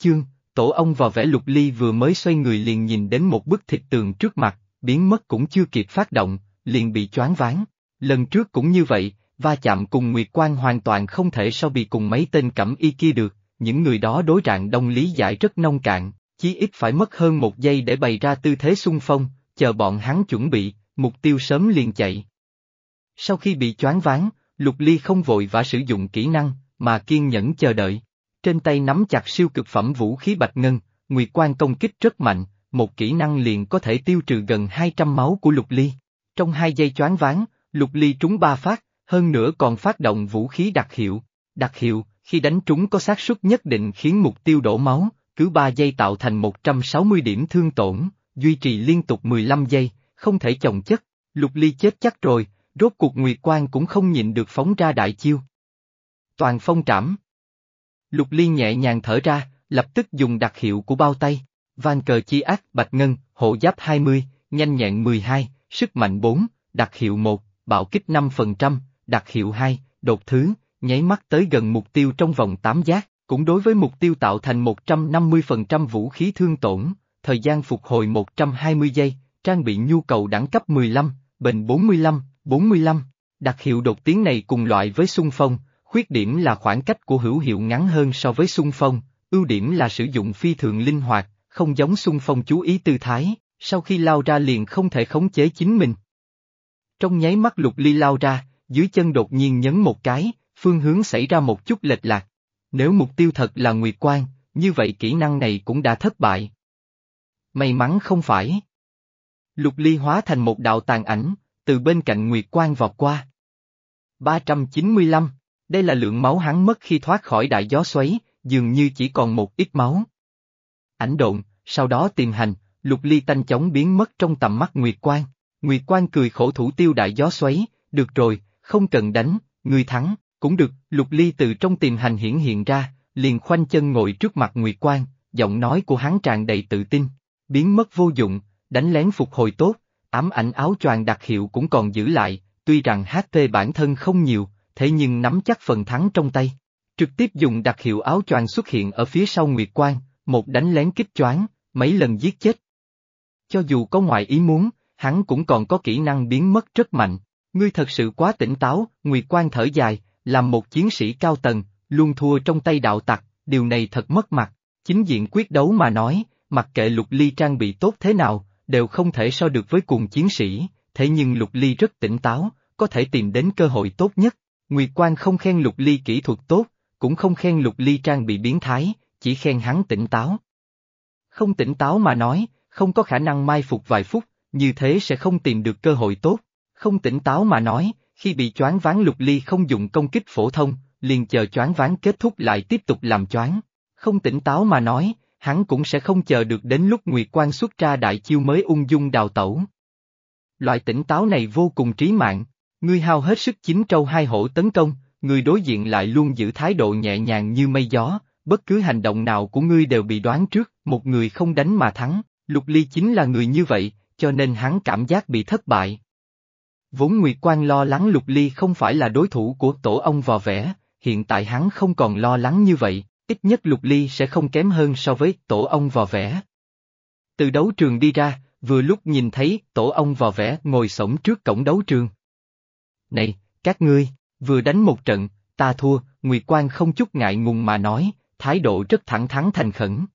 chương, tổ ông vào vẽ lục ly vừa mới xoay người liền nhìn đến một bức thịt tường trước mặt, biến mất cũng chưa kịp phát động, liền bị choáng váng. Lần trước cũng như vậy, va chạm cùng Nguyệt Quang hoàn toàn không thể so bị cùng mấy tên cẩm y kia được, những người đó đối trạng đông lý giải rất nông cạn, chí ít phải mất hơn một giây để bày ra tư thế xung phong, chờ bọn hắn chuẩn bị, mục tiêu sớm liền chạy. Sau khi bị choáng váng, Lục Ly không vội và sử dụng kỹ năng, mà kiên nhẫn chờ đợi. Trên tay nắm chặt siêu cực phẩm vũ khí bạch ngân, Nguyệt Quang công kích rất mạnh, một kỹ năng liền có thể tiêu trừ gần 200 máu của Lục Ly. Trong hai giây choáng ván, Lục Ly trúng ba phát, hơn nữa còn phát động vũ khí đặc hiệu. Đặc hiệu, khi đánh trúng có xác suất nhất định khiến mục tiêu đổ máu, cứ 3 giây tạo thành 160 điểm thương tổn, duy trì liên tục 15 giây, không thể chồng chất. Lục Ly chết chắc rồi, rốt cuộc Nguyệt Quang cũng không nhịn được phóng ra đại chiêu. Toàn phong trảm. Lục Ly nhẹ nhàng thở ra, lập tức dùng đặc hiệu của bao tay. Van cờ chi ác bạch ngân, hộ giáp 20, nhanh nhẹn 12, sức mạnh 4, đặc hiệu 1, bạo kích 5%, đặc hiệu 2, đột thứ, nháy mắt tới gần mục tiêu trong vòng 8 giác, cũng đối với mục tiêu tạo thành 150% vũ khí thương tổn, thời gian phục hồi 120 giây, trang bị nhu cầu đẳng cấp 15, bền 45, 45. Đặc hiệu đột tiến này cùng loại với xung phong, khuyết điểm là khoảng cách của hữu hiệu ngắn hơn so với xung phong, ưu điểm là sử dụng phi thường linh hoạt, không giống xung phong chú ý tư thái, sau khi lao ra liền không thể khống chế chính mình. Trong nháy mắt lục ly lao ra, dưới chân đột nhiên nhấn một cái, phương hướng xảy ra một chút lệch lạc. Nếu mục tiêu thật là Nguyệt Quang, như vậy kỹ năng này cũng đã thất bại. May mắn không phải. Lục ly hóa thành một đạo tàn ảnh, từ bên cạnh Nguyệt Quang vọt qua. 395, đây là lượng máu hắn mất khi thoát khỏi đại gió xoáy, dường như chỉ còn một ít máu. Ảnh độn, sau đó tìm hành, lục ly tanh chóng biến mất trong tầm mắt Nguyệt Quang. Nguyệt Quang cười khổ thủ tiêu đại gió xoáy, được rồi, không cần đánh, người thắng, cũng được, lục ly từ trong tìm hành hiển hiện ra, liền khoanh chân ngồi trước mặt Nguyệt Quang, giọng nói của hắn tràn đầy tự tin, biến mất vô dụng, đánh lén phục hồi tốt, ám ảnh áo choàng đặc hiệu cũng còn giữ lại, tuy rằng HP bản thân không nhiều, thế nhưng nắm chắc phần thắng trong tay. Trực tiếp dùng đặc hiệu áo choàng xuất hiện ở phía sau Nguyệt Quang, một đánh lén kích choáng, mấy lần giết chết. Cho dù có ngoại ý muốn, hắn cũng còn có kỹ năng biến mất rất mạnh. Ngươi thật sự quá tỉnh táo, Nguyệt Quang thở dài, làm một chiến sĩ cao tầng, luôn thua trong tay đạo tặc, điều này thật mất mặt. Chính diện quyết đấu mà nói, mặc kệ lục ly trang bị tốt thế nào, đều không thể so được với cùng chiến sĩ, thế nhưng lục ly rất tỉnh táo, có thể tìm đến cơ hội tốt nhất. Nguyệt Quang không khen lục ly kỹ thuật tốt, cũng không khen lục ly trang bị biến thái, chỉ khen hắn tỉnh táo. Không tỉnh táo mà nói, không có khả năng mai phục vài phút, như thế sẽ không tìm được cơ hội tốt. Không tỉnh táo mà nói, khi bị choáng ván lục ly không dùng công kích phổ thông, liền chờ choáng ván kết thúc lại tiếp tục làm choáng. Không tỉnh táo mà nói, hắn cũng sẽ không chờ được đến lúc Nguyệt Quang xuất ra đại chiêu mới ung dung đào tẩu. Loại tỉnh táo này vô cùng trí mạng, ngươi hao hết sức chín trâu hai hổ tấn công, người đối diện lại luôn giữ thái độ nhẹ nhàng như mây gió, bất cứ hành động nào của ngươi đều bị đoán trước, một người không đánh mà thắng, Lục Ly chính là người như vậy, cho nên hắn cảm giác bị thất bại. Vốn Nguyệt Quang lo lắng Lục Ly không phải là đối thủ của tổ ông vò vẽ, hiện tại hắn không còn lo lắng như vậy, ít nhất Lục Ly sẽ không kém hơn so với tổ ông vò vẽ. Từ đấu trường đi ra, vừa lúc nhìn thấy tổ ông vò vẽ ngồi sổng trước cổng đấu trường. Này, các ngươi, vừa đánh một trận, ta thua, Nguyệt Quang không chút ngại ngùng mà nói, thái độ rất thẳng thắn thành khẩn.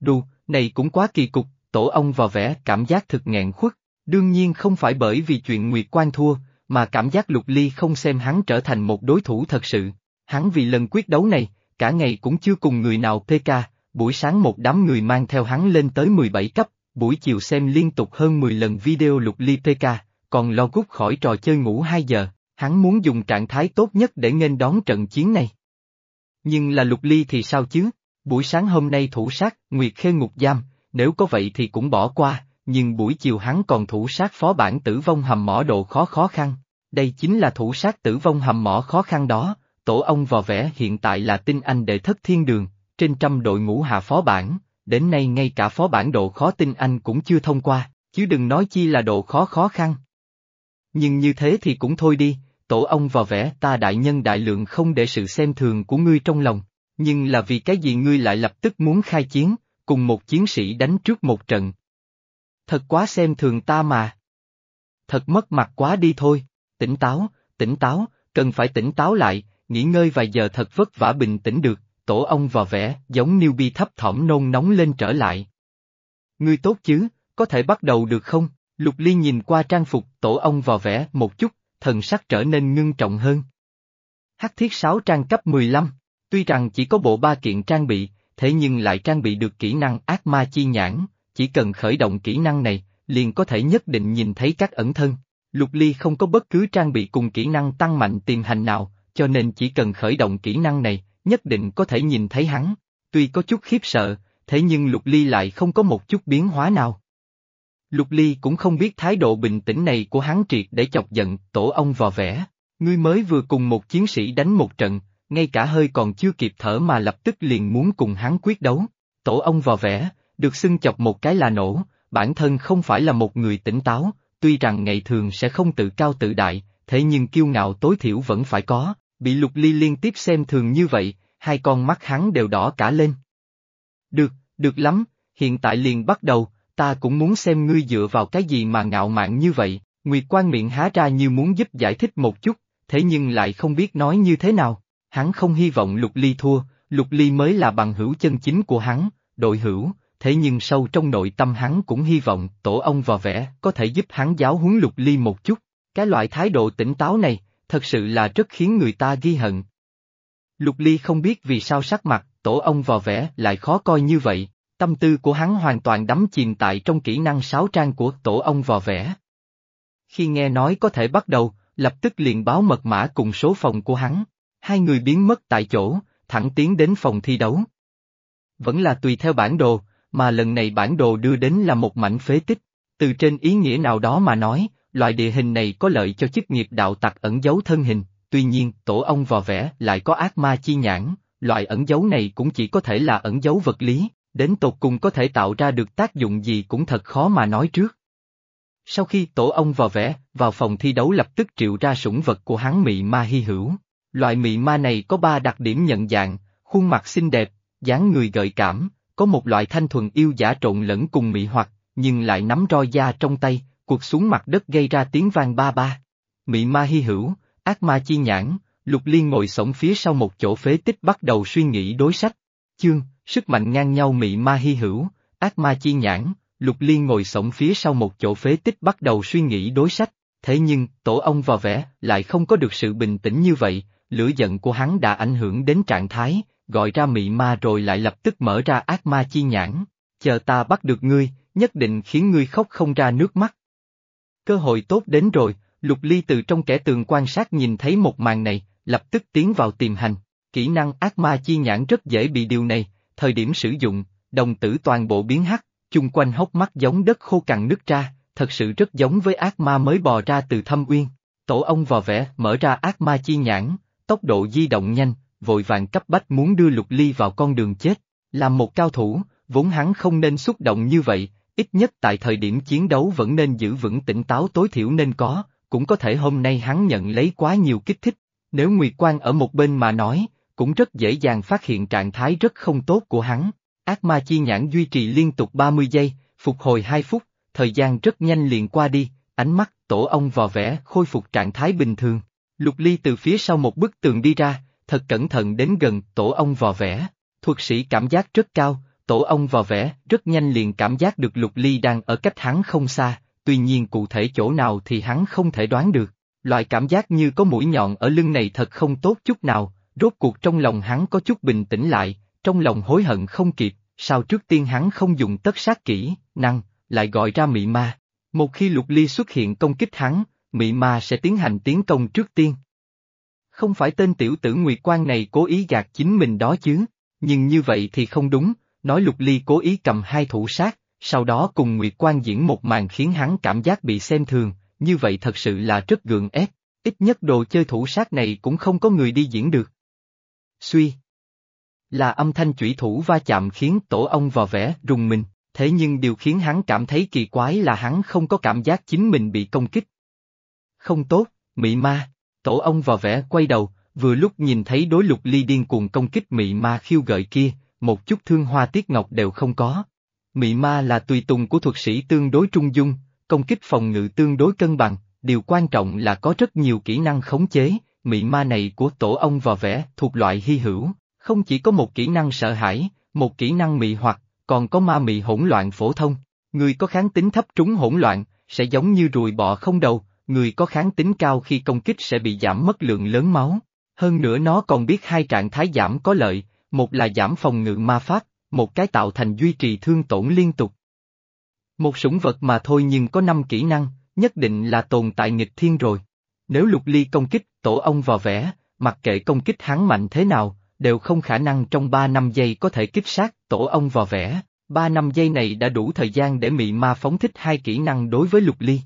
Đù, này cũng quá kỳ cục, tổ ông vào vẽ cảm giác thực nghẹn khuất, đương nhiên không phải bởi vì chuyện Nguyệt Quang thua, mà cảm giác Lục Ly không xem hắn trở thành một đối thủ thật sự. Hắn vì lần quyết đấu này, cả ngày cũng chưa cùng người nào PK, buổi sáng một đám người mang theo hắn lên tới 17 cấp, buổi chiều xem liên tục hơn 10 lần video Lục Ly PK, còn lo rút khỏi trò chơi ngủ 2 giờ, hắn muốn dùng trạng thái tốt nhất để nghênh đón trận chiến này. Nhưng là Lục Ly thì sao chứ? Buổi sáng hôm nay thủ sát, Nguyệt Khê ngục giam, nếu có vậy thì cũng bỏ qua, nhưng buổi chiều hắn còn thủ sát phó bản tử vong hầm mỏ độ khó khó khăn. Đây chính là thủ sát tử vong hầm mỏ khó khăn đó, tổ ông vò vẽ hiện tại là tinh anh đệ thất thiên đường, trên trăm đội ngũ hạ phó bản, đến nay ngay cả phó bản độ khó tinh anh cũng chưa thông qua, chứ đừng nói chi là độ khó khó khăn. Nhưng như thế thì cũng thôi đi, tổ ông vào vẽ ta đại nhân đại lượng không để sự xem thường của ngươi trong lòng, nhưng là vì cái gì ngươi lại lập tức muốn khai chiến, cùng một chiến sĩ đánh trước một trận. Thật quá xem thường ta mà. Thật mất mặt quá đi thôi, tỉnh táo, tỉnh táo, cần phải tỉnh táo lại, nghỉ ngơi vài giờ thật vất vả bình tĩnh được, tổ ông vào vẽ, giống Newbie thấp thỏm nôn nóng lên trở lại. Ngươi tốt chứ, có thể bắt đầu được không? Lục Ly nhìn qua trang phục tổ ông vò vẽ một chút, thần sắc trở nên ngưng trọng hơn. Hắc thiết sáu trang cấp 15, tuy rằng chỉ có bộ ba kiện trang bị, thế nhưng lại trang bị được kỹ năng ác ma chi nhãn, chỉ cần khởi động kỹ năng này, liền có thể nhất định nhìn thấy các ẩn thân. Lục Ly không có bất cứ trang bị cùng kỹ năng tăng mạnh tiềm hành nào, cho nên chỉ cần khởi động kỹ năng này, nhất định có thể nhìn thấy hắn. Tuy có chút khiếp sợ, thế nhưng Lục Ly lại không có một chút biến hóa nào. Lục Ly cũng không biết thái độ bình tĩnh này của hắn triệt để chọc giận tổ ông vò vẽ. Ngươi mới vừa cùng một chiến sĩ đánh một trận, ngay cả hơi còn chưa kịp thở mà lập tức liền muốn cùng hắn quyết đấu. Tổ ông vò vẽ, được xưng chọc một cái là nổ, bản thân không phải là một người tỉnh táo, tuy rằng ngày thường sẽ không tự cao tự đại, thế nhưng kiêu ngạo tối thiểu vẫn phải có, bị lục ly liên tiếp xem thường như vậy, hai con mắt hắn đều đỏ cả lên. Được, được lắm, hiện tại liền bắt đầu, ta cũng muốn xem ngươi dựa vào cái gì mà ngạo mạn như vậy, Nguyệt quan miệng há ra như muốn giúp giải thích một chút, thế nhưng lại không biết nói như thế nào, hắn không hy vọng lục ly thua, lục ly mới là bằng hữu chân chính của hắn, đội hữu, thế nhưng sâu trong nội tâm hắn cũng hy vọng tổ ông vò vẽ có thể giúp hắn giáo huấn lục ly một chút, cái loại thái độ tỉnh táo này, thật sự là rất khiến người ta ghi hận. Lục ly không biết vì sao sắc mặt, tổ ông vò vẽ lại khó coi như vậy, tâm tư của hắn hoàn toàn đắm chìm tại trong kỹ năng sáu trang của tổ ông vò vẽ. Khi nghe nói có thể bắt đầu, lập tức liền báo mật mã cùng số phòng của hắn, hai người biến mất tại chỗ, thẳng tiến đến phòng thi đấu. Vẫn là tùy theo bản đồ, mà lần này bản đồ đưa đến là một mảnh phế tích, từ trên ý nghĩa nào đó mà nói, loại địa hình này có lợi cho chức nghiệp đạo tặc ẩn giấu thân hình, tuy nhiên tổ ông vò vẽ lại có ác ma chi nhãn, loại ẩn dấu này cũng chỉ có thể là ẩn dấu vật lý, đến tột cùng có thể tạo ra được tác dụng gì cũng thật khó mà nói trước. Sau khi tổ ông vào vẽ, vào phòng thi đấu lập tức triệu ra sủng vật của hắn mị ma hy hữu. Loại mị ma này có ba đặc điểm nhận dạng, khuôn mặt xinh đẹp, dáng người gợi cảm, có một loại thanh thuần yêu giả trộn lẫn cùng mị hoặc, nhưng lại nắm roi da trong tay, cuộc xuống mặt đất gây ra tiếng vang ba ba. Mị ma hy hữu, ác ma chi nhãn, lục liên ngồi sổng phía sau một chỗ phế tích bắt đầu suy nghĩ đối sách. Chương, sức mạnh ngang nhau mị ma hy hữu, ác ma chi nhãn, lục liên ngồi sổng phía sau một chỗ phế tích bắt đầu suy nghĩ đối sách. Thế nhưng, tổ ông vào vẽ, lại không có được sự bình tĩnh như vậy, lửa giận của hắn đã ảnh hưởng đến trạng thái, gọi ra mị ma rồi lại lập tức mở ra ác ma chi nhãn, chờ ta bắt được ngươi, nhất định khiến ngươi khóc không ra nước mắt. Cơ hội tốt đến rồi, Lục Ly từ trong kẻ tường quan sát nhìn thấy một màn này, lập tức tiến vào tìm hành. Kỹ năng ác ma chi nhãn rất dễ bị điều này, thời điểm sử dụng, đồng tử toàn bộ biến hắc, chung quanh hốc mắt giống đất khô cằn nứt ra, thật sự rất giống với ác ma mới bò ra từ thâm uyên. Tổ ông vò vẽ mở ra ác ma chi nhãn, tốc độ di động nhanh, vội vàng cấp bách muốn đưa Lục Ly vào con đường chết. Làm một cao thủ, vốn hắn không nên xúc động như vậy, ít nhất tại thời điểm chiến đấu vẫn nên giữ vững tỉnh táo tối thiểu nên có, cũng có thể hôm nay hắn nhận lấy quá nhiều kích thích. Nếu Nguyệt Quang ở một bên mà nói, cũng rất dễ dàng phát hiện trạng thái rất không tốt của hắn. Ác ma chi nhãn duy trì liên tục 30 giây, phục hồi 2 phút, thời gian rất nhanh liền qua đi, ánh mắt tổ ông vò vẽ khôi phục trạng thái bình thường. Lục Ly từ phía sau một bức tường đi ra, thật cẩn thận đến gần tổ ông vò vẽ. Thuật sĩ cảm giác rất cao, tổ ông vò vẽ rất nhanh liền cảm giác được Lục Ly đang ở cách hắn không xa, tuy nhiên cụ thể chỗ nào thì hắn không thể đoán được. Loại cảm giác như có mũi nhọn ở lưng này thật không tốt chút nào, rốt cuộc trong lòng hắn có chút bình tĩnh lại, trong lòng hối hận không kịp, sao trước tiên hắn không dùng tất sát kỹ, năng, lại gọi ra mị ma. Một khi lục ly xuất hiện công kích hắn, mị ma sẽ tiến hành tiến công trước tiên. Không phải tên tiểu tử Nguyệt Quan này cố ý gạt chính mình đó chứ, nhưng như vậy thì không đúng, nói lục ly cố ý cầm hai thủ sát, sau đó cùng Nguyệt Quan diễn một màn khiến hắn cảm giác bị xem thường, như vậy thật sự là rất gượng ép, ít nhất đồ chơi thủ sát này cũng không có người đi diễn được. Suy Là âm thanh chủy thủ va chạm khiến tổ ông vò vẽ rùng mình, thế nhưng điều khiến hắn cảm thấy kỳ quái là hắn không có cảm giác chính mình bị công kích. Không tốt, mị ma, tổ ông vò vẽ quay đầu, vừa lúc nhìn thấy đối lục ly điên cuồng công kích mị ma khiêu gợi kia, một chút thương hoa tiết ngọc đều không có. Mị ma là tùy tùng của thuật sĩ tương đối trung dung, công kích phòng ngự tương đối cân bằng, điều quan trọng là có rất nhiều kỹ năng khống chế, mị ma này của tổ ông vò vẽ thuộc loại hy hữu, không chỉ có một kỹ năng sợ hãi, một kỹ năng mị hoặc, còn có ma mị hỗn loạn phổ thông. Người có kháng tính thấp trúng hỗn loạn, sẽ giống như ruồi bọ không đầu, người có kháng tính cao khi công kích sẽ bị giảm mất lượng lớn máu. Hơn nữa nó còn biết hai trạng thái giảm có lợi, một là giảm phòng ngự ma pháp, một cái tạo thành duy trì thương tổn liên tục. Một sủng vật mà thôi nhưng có năm kỹ năng, nhất định là tồn tại nghịch thiên rồi. Nếu lục ly công kích, tổ ông vào vẽ, mặc kệ công kích hắn mạnh thế nào, đều không khả năng trong 3 năm giây có thể kích sát tổ ông vào vẽ. 3 năm giây này đã đủ thời gian để mị ma phóng thích hai kỹ năng đối với lục ly.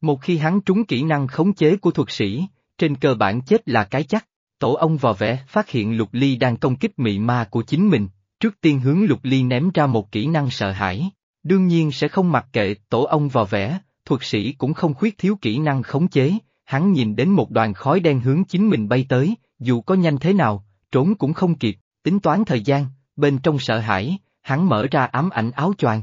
Một khi hắn trúng kỹ năng khống chế của thuật sĩ, trên cơ bản chết là cái chắc. Tổ ông vò vẽ phát hiện lục ly đang công kích mị ma của chính mình, trước tiên hướng lục ly ném ra một kỹ năng sợ hãi. Đương nhiên sẽ không mặc kệ tổ ông vò vẽ, thuật sĩ cũng không khuyết thiếu kỹ năng khống chế, hắn nhìn đến một đoàn khói đen hướng chính mình bay tới, dù có nhanh thế nào, trốn cũng không kịp, tính toán thời gian, bên trong sợ hãi, hắn mở ra ám ảnh áo choàng.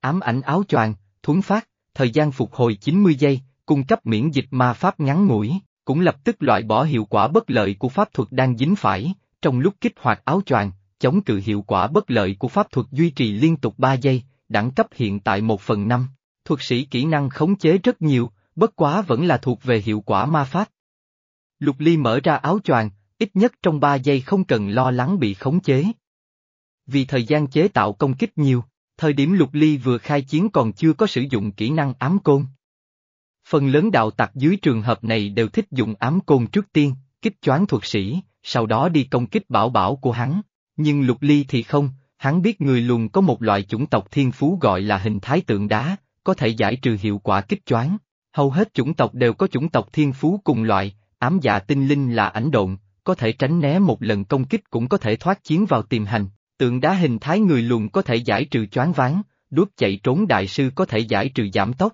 Ám ảnh áo choàng, thuấn phát, thời gian phục hồi 90 giây, cung cấp miễn dịch ma pháp ngắn ngủi, cũng lập tức loại bỏ hiệu quả bất lợi của pháp thuật đang dính phải, trong lúc kích hoạt áo choàng, chống cự hiệu quả bất lợi của pháp thuật duy trì liên tục 3 giây, đẳng cấp hiện tại 1 phần 5. Thuật sĩ kỹ năng khống chế rất nhiều, bất quá vẫn là thuộc về hiệu quả ma pháp. Lục Ly mở ra áo choàng, ít nhất trong 3 giây không cần lo lắng bị khống chế. Vì thời gian chế tạo công kích nhiều, thời điểm Lục Ly vừa khai chiến còn chưa có sử dụng kỹ năng ám côn. Phần lớn đạo tặc dưới trường hợp này đều thích dùng ám côn trước tiên, kích choáng thuật sĩ, sau đó đi công kích bảo bảo của hắn. Nhưng Lục Ly thì không, hắn biết người lùn có một loại chủng tộc thiên phú gọi là hình thái tượng đá, có thể giải trừ hiệu quả kích choáng. Hầu hết chủng tộc đều có chủng tộc thiên phú cùng loại, ám dạ tinh linh là ảnh độn, có thể tránh né một lần công kích cũng có thể thoát chiến vào tiềm hành, tượng đá hình thái người lùn có thể giải trừ choáng váng, đuốc chạy trốn đại sư có thể giải trừ giảm tốc.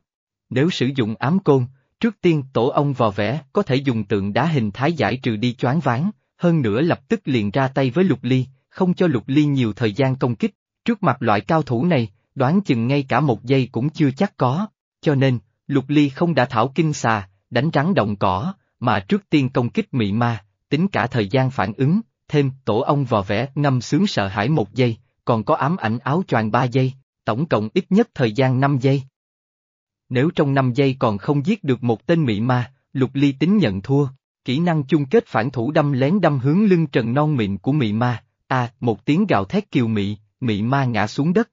Nếu sử dụng ám côn, trước tiên tổ ông vò vẽ có thể dùng tượng đá hình thái giải trừ đi choáng váng, hơn nữa lập tức liền ra tay với lục ly, không cho lục ly nhiều thời gian công kích, trước mặt loại cao thủ này, đoán chừng ngay cả một giây cũng chưa chắc có, cho nên, lục ly không đã thảo kinh xà, đánh rắn động cỏ, mà trước tiên công kích mị ma, tính cả thời gian phản ứng, thêm tổ ông vò vẽ ngâm sướng sợ hãi một giây, còn có ám ảnh áo choàng ba giây, tổng cộng ít nhất thời gian 5 giây. Nếu trong 5 giây còn không giết được một tên mị ma, lục ly tính nhận thua, kỹ năng chung kết phản thủ đâm lén đâm hướng lưng trần non mịn của mị ma, a một tiếng gào thét kiều mị, mị ma ngã xuống đất.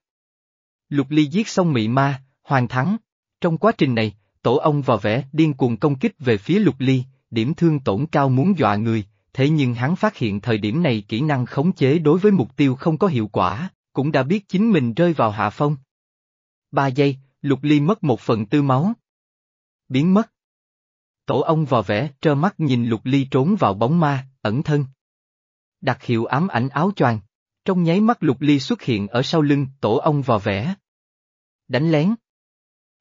Lục ly giết xong mị ma, hoàn thắng. Trong quá trình này, tổ ông vào vẽ điên cuồng công kích về phía lục ly, điểm thương tổn cao muốn dọa người, thế nhưng hắn phát hiện thời điểm này kỹ năng khống chế đối với mục tiêu không có hiệu quả, cũng đã biết chính mình rơi vào hạ phong. Ba giây, lục ly mất một phần tư máu. Biến mất. Tổ ông vào vẽ trơ mắt nhìn lục ly trốn vào bóng ma, ẩn thân. Đặt hiệu ám ảnh áo choàng. Trong nháy mắt lục ly xuất hiện ở sau lưng tổ ông vò vẽ. Đánh lén.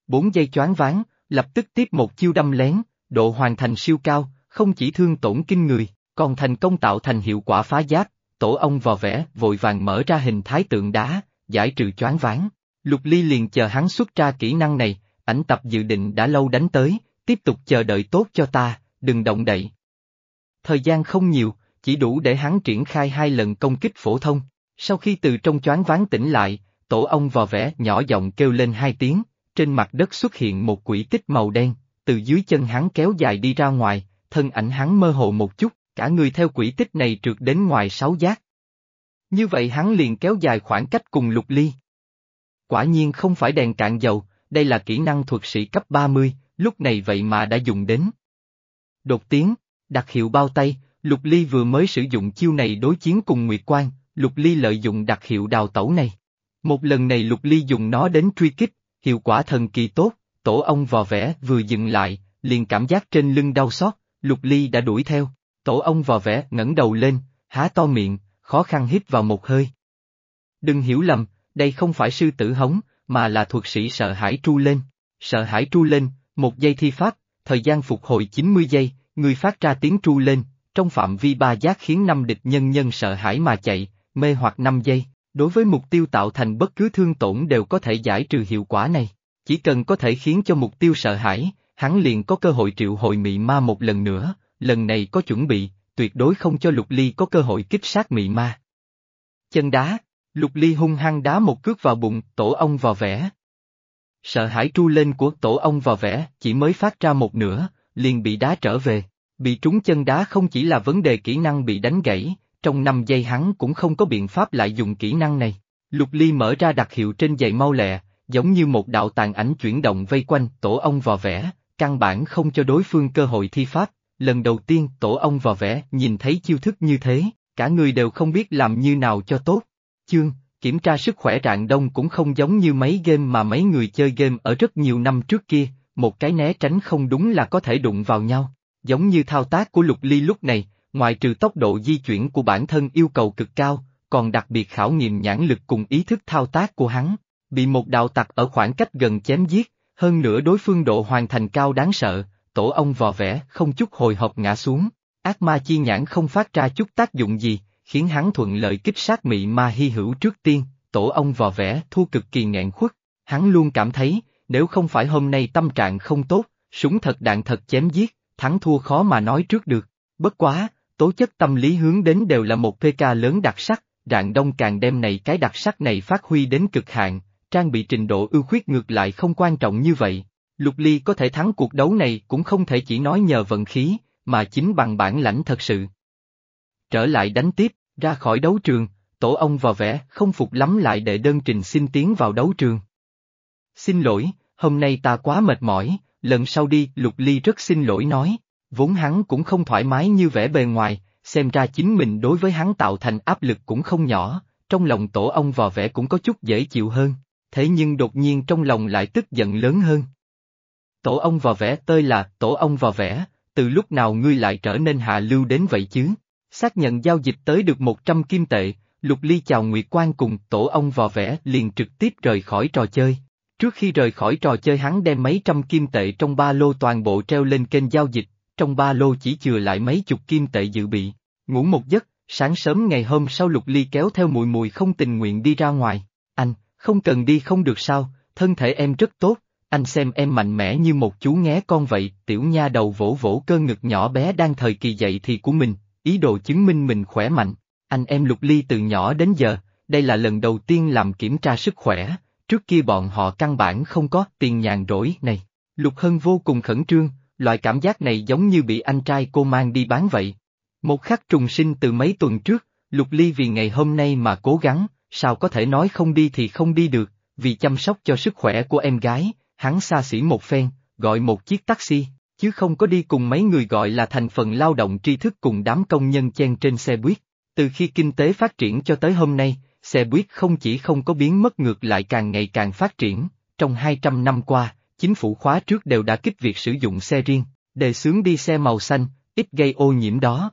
Bốn giây choáng váng, lập tức tiếp một chiêu đâm lén, độ hoàn thành siêu cao, không chỉ thương tổn kinh người, còn thành công tạo thành hiệu quả phá giáp, tổ ông vò vẽ vội vàng mở ra hình thái tượng đá, giải trừ choáng váng. Lục Ly liền chờ hắn xuất ra kỹ năng này, ảnh tập dự định đã lâu đánh tới, tiếp tục chờ đợi tốt cho ta, đừng động đậy. Thời gian không nhiều, chỉ đủ để hắn triển khai hai lần công kích phổ thông. Sau khi từ trong choáng váng tỉnh lại, tổ ông vò vẽ nhỏ giọng kêu lên hai tiếng, trên mặt đất xuất hiện một quỷ tích màu đen, từ dưới chân hắn kéo dài đi ra ngoài, thân ảnh hắn mơ hồ một chút, cả người theo quỷ tích này trượt đến ngoài sáu giác. Như vậy hắn liền kéo dài khoảng cách cùng lục ly. Quả nhiên không phải đèn cạn dầu, đây là kỹ năng thuật sĩ cấp 30, lúc này vậy mà đã dùng đến. Đột tiếng, đặc hiệu bao tay, Lục Ly vừa mới sử dụng chiêu này đối chiến cùng Nguyệt Quan, Lục Ly lợi dụng đặc hiệu đào tẩu này. Một lần này Lục Ly dùng nó đến truy kích, hiệu quả thần kỳ tốt, tổ ông vò vẽ vừa dừng lại, liền cảm giác trên lưng đau xót, Lục Ly đã đuổi theo, tổ ông vò vẽ ngẩng đầu lên, há to miệng, khó khăn hít vào một hơi. Đừng hiểu lầm, đây không phải sư tử hống, mà là thuật sĩ sợ hãi tru lên, sợ hãi tru lên, một giây thi pháp, thời gian phục hồi 90 giây, Người phát ra tiếng tru lên, trong phạm vi ba giác khiến năm địch nhân nhân sợ hãi mà chạy, mê hoặc 5 giây. Đối với mục tiêu tạo thành bất cứ thương tổn đều có thể giải trừ hiệu quả này. Chỉ cần có thể khiến cho mục tiêu sợ hãi, hắn liền có cơ hội triệu hồi mị ma một lần nữa, lần này có chuẩn bị, tuyệt đối không cho Lục Ly có cơ hội kích sát mị ma. Chân đá, Lục Ly hung hăng đá một cước vào bụng, tổ ông vào vẽ. Sợ hãi tru lên của tổ ông vào vẽ, chỉ mới phát ra một nửa, liền bị đá trở về. Bị trúng chân đá không chỉ là vấn đề kỹ năng bị đánh gãy, trong 5 giây hắn cũng không có biện pháp lại dùng kỹ năng này. Lục Ly mở ra đặc hiệu trên giày mau lẹ, giống như một đạo tàn ảnh chuyển động vây quanh tổ ông vò vẽ, căn bản không cho đối phương cơ hội thi pháp. Lần đầu tiên tổ ông vò vẽ nhìn thấy chiêu thức như thế, cả người đều không biết làm như nào cho tốt. Chương, kiểm tra sức khỏe rạng đông cũng không giống như mấy game mà mấy người chơi game ở rất nhiều năm trước kia, một cái né tránh không đúng là có thể đụng vào nhau. Giống như thao tác của Lục Ly lúc này, ngoài trừ tốc độ di chuyển của bản thân yêu cầu cực cao, còn đặc biệt khảo nghiệm nhãn lực cùng ý thức thao tác của hắn. Bị một đạo tặc ở khoảng cách gần chém giết, hơn nữa đối phương độ hoàn thành cao đáng sợ, tổ ông vò vẽ không chút hồi hộp ngã xuống. Ác ma chi nhãn không phát ra chút tác dụng gì, khiến hắn thuận lợi kích sát mị ma hy hữu trước tiên, tổ ông vò vẽ thua cực kỳ nghẹn khuất. Hắn luôn cảm thấy, nếu không phải hôm nay tâm trạng không tốt, súng thật đạn thật chém giết, thắng thua khó mà nói trước được. Bất quá, tố chất tâm lý hướng đến đều là một PK lớn đặc sắc, rạng đông càng đem này cái đặc sắc này phát huy đến cực hạn, trang bị trình độ ưu khuyết ngược lại không quan trọng như vậy. Lục Ly có thể thắng cuộc đấu này cũng không thể chỉ nói nhờ vận khí, mà chính bằng bản lãnh thật sự. Trở lại đánh tiếp, ra khỏi đấu trường, tổ ông vào vẻ không phục lắm lại để đơn trình xin tiến vào đấu trường. Xin lỗi, hôm nay ta quá mệt mỏi, lần sau đi, Lục Ly rất xin lỗi nói, vốn hắn cũng không thoải mái như vẻ bề ngoài, xem ra chính mình đối với hắn tạo thành áp lực cũng không nhỏ, trong lòng tổ ông vò vẻ cũng có chút dễ chịu hơn, thế nhưng đột nhiên trong lòng lại tức giận lớn hơn. Tổ ông vò vẻ tơi là, tổ ông vò vẻ, từ lúc nào ngươi lại trở nên hạ lưu đến vậy chứ? Xác nhận giao dịch tới được 100 kim tệ, Lục Ly chào Nguyệt Quan cùng tổ ông vò vẻ liền trực tiếp rời khỏi trò chơi. Trước khi rời khỏi trò chơi hắn đem mấy trăm kim tệ trong ba lô toàn bộ treo lên kênh giao dịch, trong ba lô chỉ chừa lại mấy chục kim tệ dự bị. Ngủ một giấc, sáng sớm ngày hôm sau Lục Ly kéo theo mùi mùi không tình nguyện đi ra ngoài. Anh, không cần đi không được sao, thân thể em rất tốt, anh xem em mạnh mẽ như một chú nghé con vậy, tiểu nha đầu vỗ vỗ cơ ngực nhỏ bé đang thời kỳ dậy thì của mình, ý đồ chứng minh mình khỏe mạnh. Anh em Lục Ly từ nhỏ đến giờ, đây là lần đầu tiên làm kiểm tra sức khỏe, trước kia bọn họ căn bản không có tiền nhàn rỗi này. Lục Hân vô cùng khẩn trương, loại cảm giác này giống như bị anh trai cô mang đi bán vậy. Một khắc trùng sinh từ mấy tuần trước, Lục Ly vì ngày hôm nay mà cố gắng, sao có thể nói không đi thì không đi được, vì chăm sóc cho sức khỏe của em gái, hắn xa xỉ một phen, gọi một chiếc taxi, chứ không có đi cùng mấy người gọi là thành phần lao động tri thức cùng đám công nhân chen trên xe buýt. Từ khi kinh tế phát triển cho tới hôm nay, xe buýt không chỉ không có biến mất ngược lại càng ngày càng phát triển, trong 200 năm qua, chính phủ khóa trước đều đã kích việc sử dụng xe riêng, đề xướng đi xe màu xanh, ít gây ô nhiễm đó.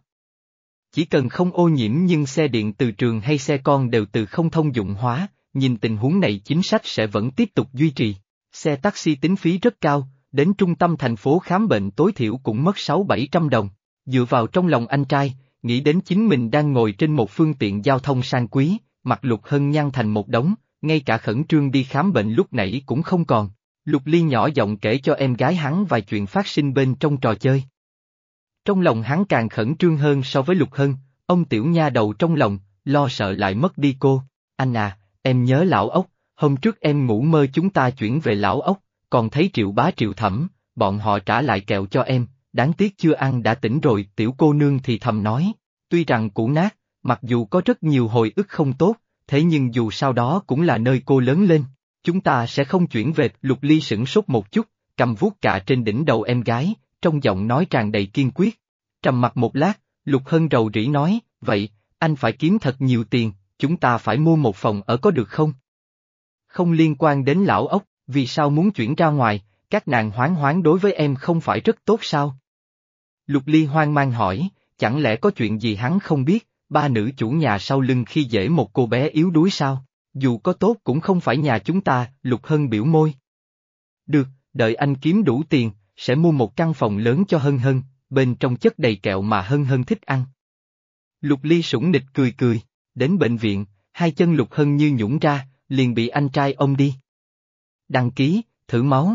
Chỉ cần không ô nhiễm nhưng xe điện từ trường hay xe con đều từ không thông dụng hóa, nhìn tình huống này chính sách sẽ vẫn tiếp tục duy trì. Xe taxi tính phí rất cao, đến trung tâm thành phố khám bệnh tối thiểu cũng mất 6-700 đồng. Dựa vào trong lòng anh trai, nghĩ đến chính mình đang ngồi trên một phương tiện giao thông sang quý, mặt lục hân nhăn thành một đống, ngay cả khẩn trương đi khám bệnh lúc nãy cũng không còn. Lục Ly nhỏ giọng kể cho em gái hắn vài chuyện phát sinh bên trong trò chơi. Trong lòng hắn càng khẩn trương hơn so với Lục Hân, ông tiểu nha đầu trong lòng, lo sợ lại mất đi cô. Anh à, em nhớ lão ốc, hôm trước em ngủ mơ chúng ta chuyển về lão ốc, còn thấy triệu bá triệu thẩm, bọn họ trả lại kẹo cho em, đáng tiếc chưa ăn đã tỉnh rồi, tiểu cô nương thì thầm nói. Tuy rằng cũ nát, mặc dù có rất nhiều hồi ức không tốt, thế nhưng dù sau đó cũng là nơi cô lớn lên. Chúng ta sẽ không chuyển về, lục ly sửng sốt một chút, cầm vuốt cạ trên đỉnh đầu em gái, trong giọng nói tràn đầy kiên quyết. Trầm mặt một lát, lục hân rầu rĩ nói, vậy, anh phải kiếm thật nhiều tiền, chúng ta phải mua một phòng ở có được không? Không liên quan đến lão ốc, vì sao muốn chuyển ra ngoài, các nàng hoáng hoáng đối với em không phải rất tốt sao? Lục Ly hoang mang hỏi, chẳng lẽ có chuyện gì hắn không biết, ba nữ chủ nhà sau lưng khi dễ một cô bé yếu đuối sao? Dù có tốt cũng không phải nhà chúng ta, Lục Hân biểu môi. Được, đợi anh kiếm đủ tiền, sẽ mua một căn phòng lớn cho Hân Hân, bên trong chất đầy kẹo mà hân hân thích ăn. Lục Ly sủng nịch cười cười, đến bệnh viện, hai chân Lục Hân như nhũng ra, liền bị anh trai ôm đi. Đăng ký, thử máu.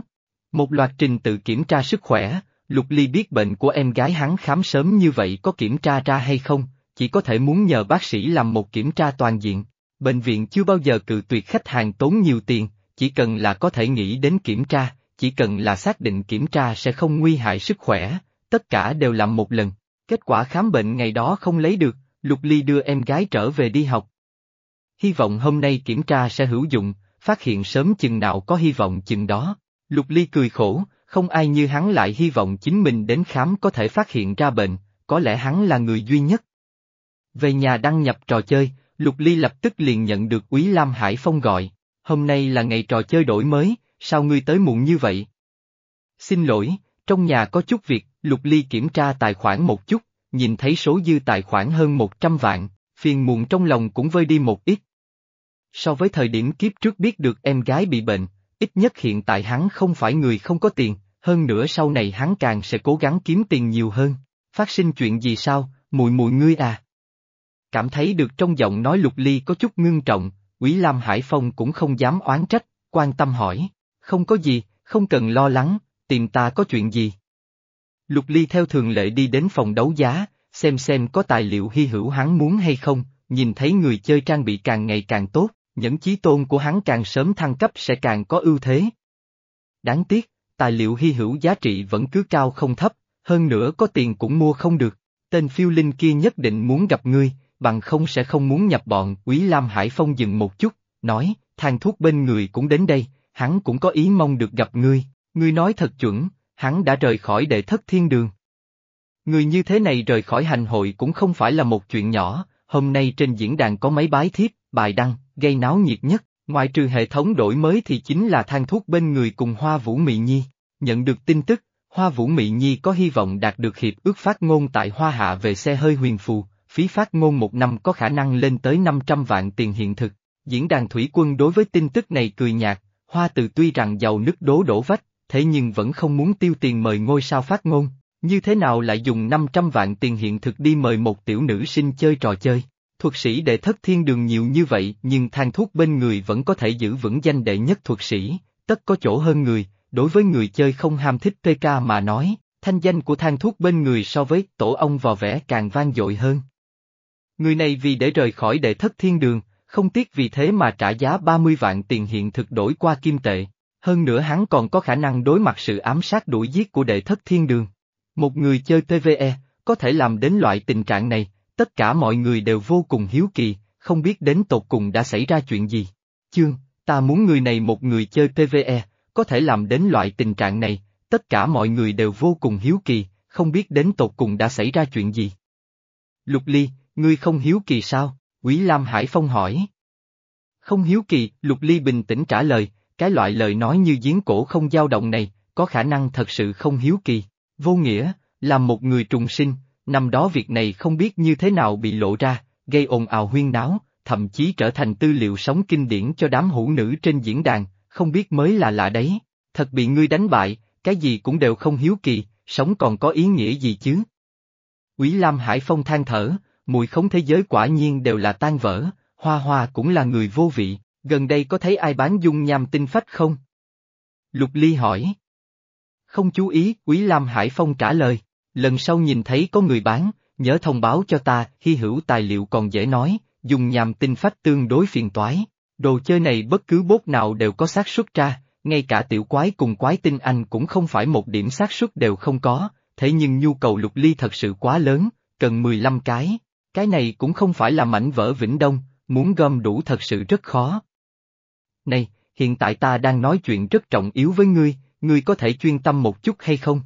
Một loạt trình tự kiểm tra sức khỏe, Lục Ly biết bệnh của em gái hắn khám sớm như vậy có kiểm tra ra hay không, chỉ có thể muốn nhờ bác sĩ làm một kiểm tra toàn diện. Bệnh viện chưa bao giờ cự tuyệt khách hàng tốn nhiều tiền, chỉ cần là có thể nghĩ đến kiểm tra, chỉ cần là xác định kiểm tra sẽ không nguy hại sức khỏe, tất cả đều làm một lần. Kết quả khám bệnh ngày đó không lấy được, Lục Ly đưa em gái trở về đi học. Hy vọng hôm nay kiểm tra sẽ hữu dụng, phát hiện sớm chừng nào có hy vọng chừng đó. Lục Ly cười khổ, không ai như hắn lại hy vọng chính mình đến khám có thể phát hiện ra bệnh, có lẽ hắn là người duy nhất. Về nhà đăng nhập trò chơi, Lục Ly lập tức liền nhận được Quý Lam Hải Phong gọi, hôm nay là ngày trò chơi đổi mới, sao ngươi tới muộn như vậy? Xin lỗi, trong nhà có chút việc, Lục Ly kiểm tra tài khoản một chút, nhìn thấy số dư tài khoản hơn 100 vạn, phiền muộn trong lòng cũng vơi đi một ít. So với thời điểm kiếp trước biết được em gái bị bệnh, ít nhất hiện tại hắn không phải người không có tiền, hơn nữa sau này hắn càng sẽ cố gắng kiếm tiền nhiều hơn. Phát sinh chuyện gì sao, mùi mùi ngươi à? Cảm thấy được trong giọng nói lục ly có chút ngưng trọng, Quý Lam Hải Phong cũng không dám oán trách, quan tâm hỏi, không có gì, không cần lo lắng, tìm ta có chuyện gì. Lục Ly theo thường lệ đi đến phòng đấu giá, xem xem có tài liệu hy hữu hắn muốn hay không, nhìn thấy người chơi trang bị càng ngày càng tốt, những chí tôn của hắn càng sớm thăng cấp sẽ càng có ưu thế. Đáng tiếc, tài liệu hy hữu giá trị vẫn cứ cao không thấp, hơn nữa có tiền cũng mua không được, tên phiêu linh kia nhất định muốn gặp ngươi, bằng không sẽ không muốn nhập bọn. Quý Lam Hải Phong dừng một chút, nói, thang thuốc bên người cũng đến đây, hắn cũng có ý mong được gặp ngươi, ngươi nói thật chuẩn, hắn đã rời khỏi đệ thất thiên đường. Người như thế này rời khỏi hành hội cũng không phải là một chuyện nhỏ, hôm nay trên diễn đàn có mấy bái thiếp, bài đăng, gây náo nhiệt nhất, ngoài trừ hệ thống đổi mới thì chính là thang thuốc bên người cùng Hoa Vũ Mị Nhi. Nhận được tin tức, Hoa Vũ Mị Nhi có hy vọng đạt được hiệp ước phát ngôn tại Hoa Hạ về xe hơi huyền phù, phí phát ngôn một năm có khả năng lên tới 500 vạn tiền hiện thực. Diễn đàn thủy quân đối với tin tức này cười nhạt, Hoa từ tuy rằng giàu nứt đố đổ vách, thế nhưng vẫn không muốn tiêu tiền mời ngôi sao phát ngôn, như thế nào lại dùng 500 vạn tiền hiện thực đi mời một tiểu nữ sinh chơi trò chơi. Thuật sĩ đệ thất thiên đường nhiều như vậy nhưng thang thuốc bên người vẫn có thể giữ vững danh đệ nhất thuật sĩ, tất có chỗ hơn người, đối với người chơi không ham thích PK mà nói, thanh danh của thang thuốc bên người so với tổ ông vò vẽ càng vang dội hơn. Người này vì để rời khỏi đệ thất thiên đường, không tiếc vì thế mà trả giá 30 vạn tiền hiện thực đổi qua kim tệ, hơn nữa hắn còn có khả năng đối mặt sự ám sát đuổi giết của đệ thất thiên đường. Một người chơi PvE, có thể làm đến loại tình trạng này, tất cả mọi người đều vô cùng hiếu kỳ, không biết đến tột cùng đã xảy ra chuyện gì. Chương, ta muốn người này một người chơi PvE, có thể làm đến loại tình trạng này, tất cả mọi người đều vô cùng hiếu kỳ, không biết đến tột cùng đã xảy ra chuyện gì. Lục Ly, ngươi không hiếu kỳ sao? Quý Lam Hải Phong hỏi. Không hiếu kỳ, Lục Ly bình tĩnh trả lời, cái loại lời nói như giếng cổ không dao động này, có khả năng thật sự không hiếu kỳ. Vô nghĩa, làm một người trùng sinh, năm đó việc này không biết như thế nào bị lộ ra, gây ồn ào huyên náo, thậm chí trở thành tư liệu sống kinh điển cho đám hữu nữ trên diễn đàn, không biết mới là lạ đấy. Thật bị ngươi đánh bại, cái gì cũng đều không hiếu kỳ, sống còn có ý nghĩa gì chứ? Quý Lam Hải Phong than thở, mùi khống thế giới quả nhiên đều là tan vỡ, hoa hoa cũng là người vô vị, gần đây có thấy ai bán dung nham tinh phách không? Lục Ly hỏi. Không chú ý, Quý Lam Hải Phong trả lời, lần sau nhìn thấy có người bán, nhớ thông báo cho ta, hy hữu tài liệu còn dễ nói, dùng nhàm tinh phách tương đối phiền toái. Đồ chơi này bất cứ bốt nào đều có xác suất ra, ngay cả tiểu quái cùng quái tinh anh cũng không phải một điểm xác suất đều không có, thế nhưng nhu cầu lục ly thật sự quá lớn, cần 15 cái. Cái này cũng không phải là mảnh vỡ Vĩnh Đông, muốn gom đủ thật sự rất khó. Này, hiện tại ta đang nói chuyện rất trọng yếu với ngươi, ngươi có thể chuyên tâm một chút hay không?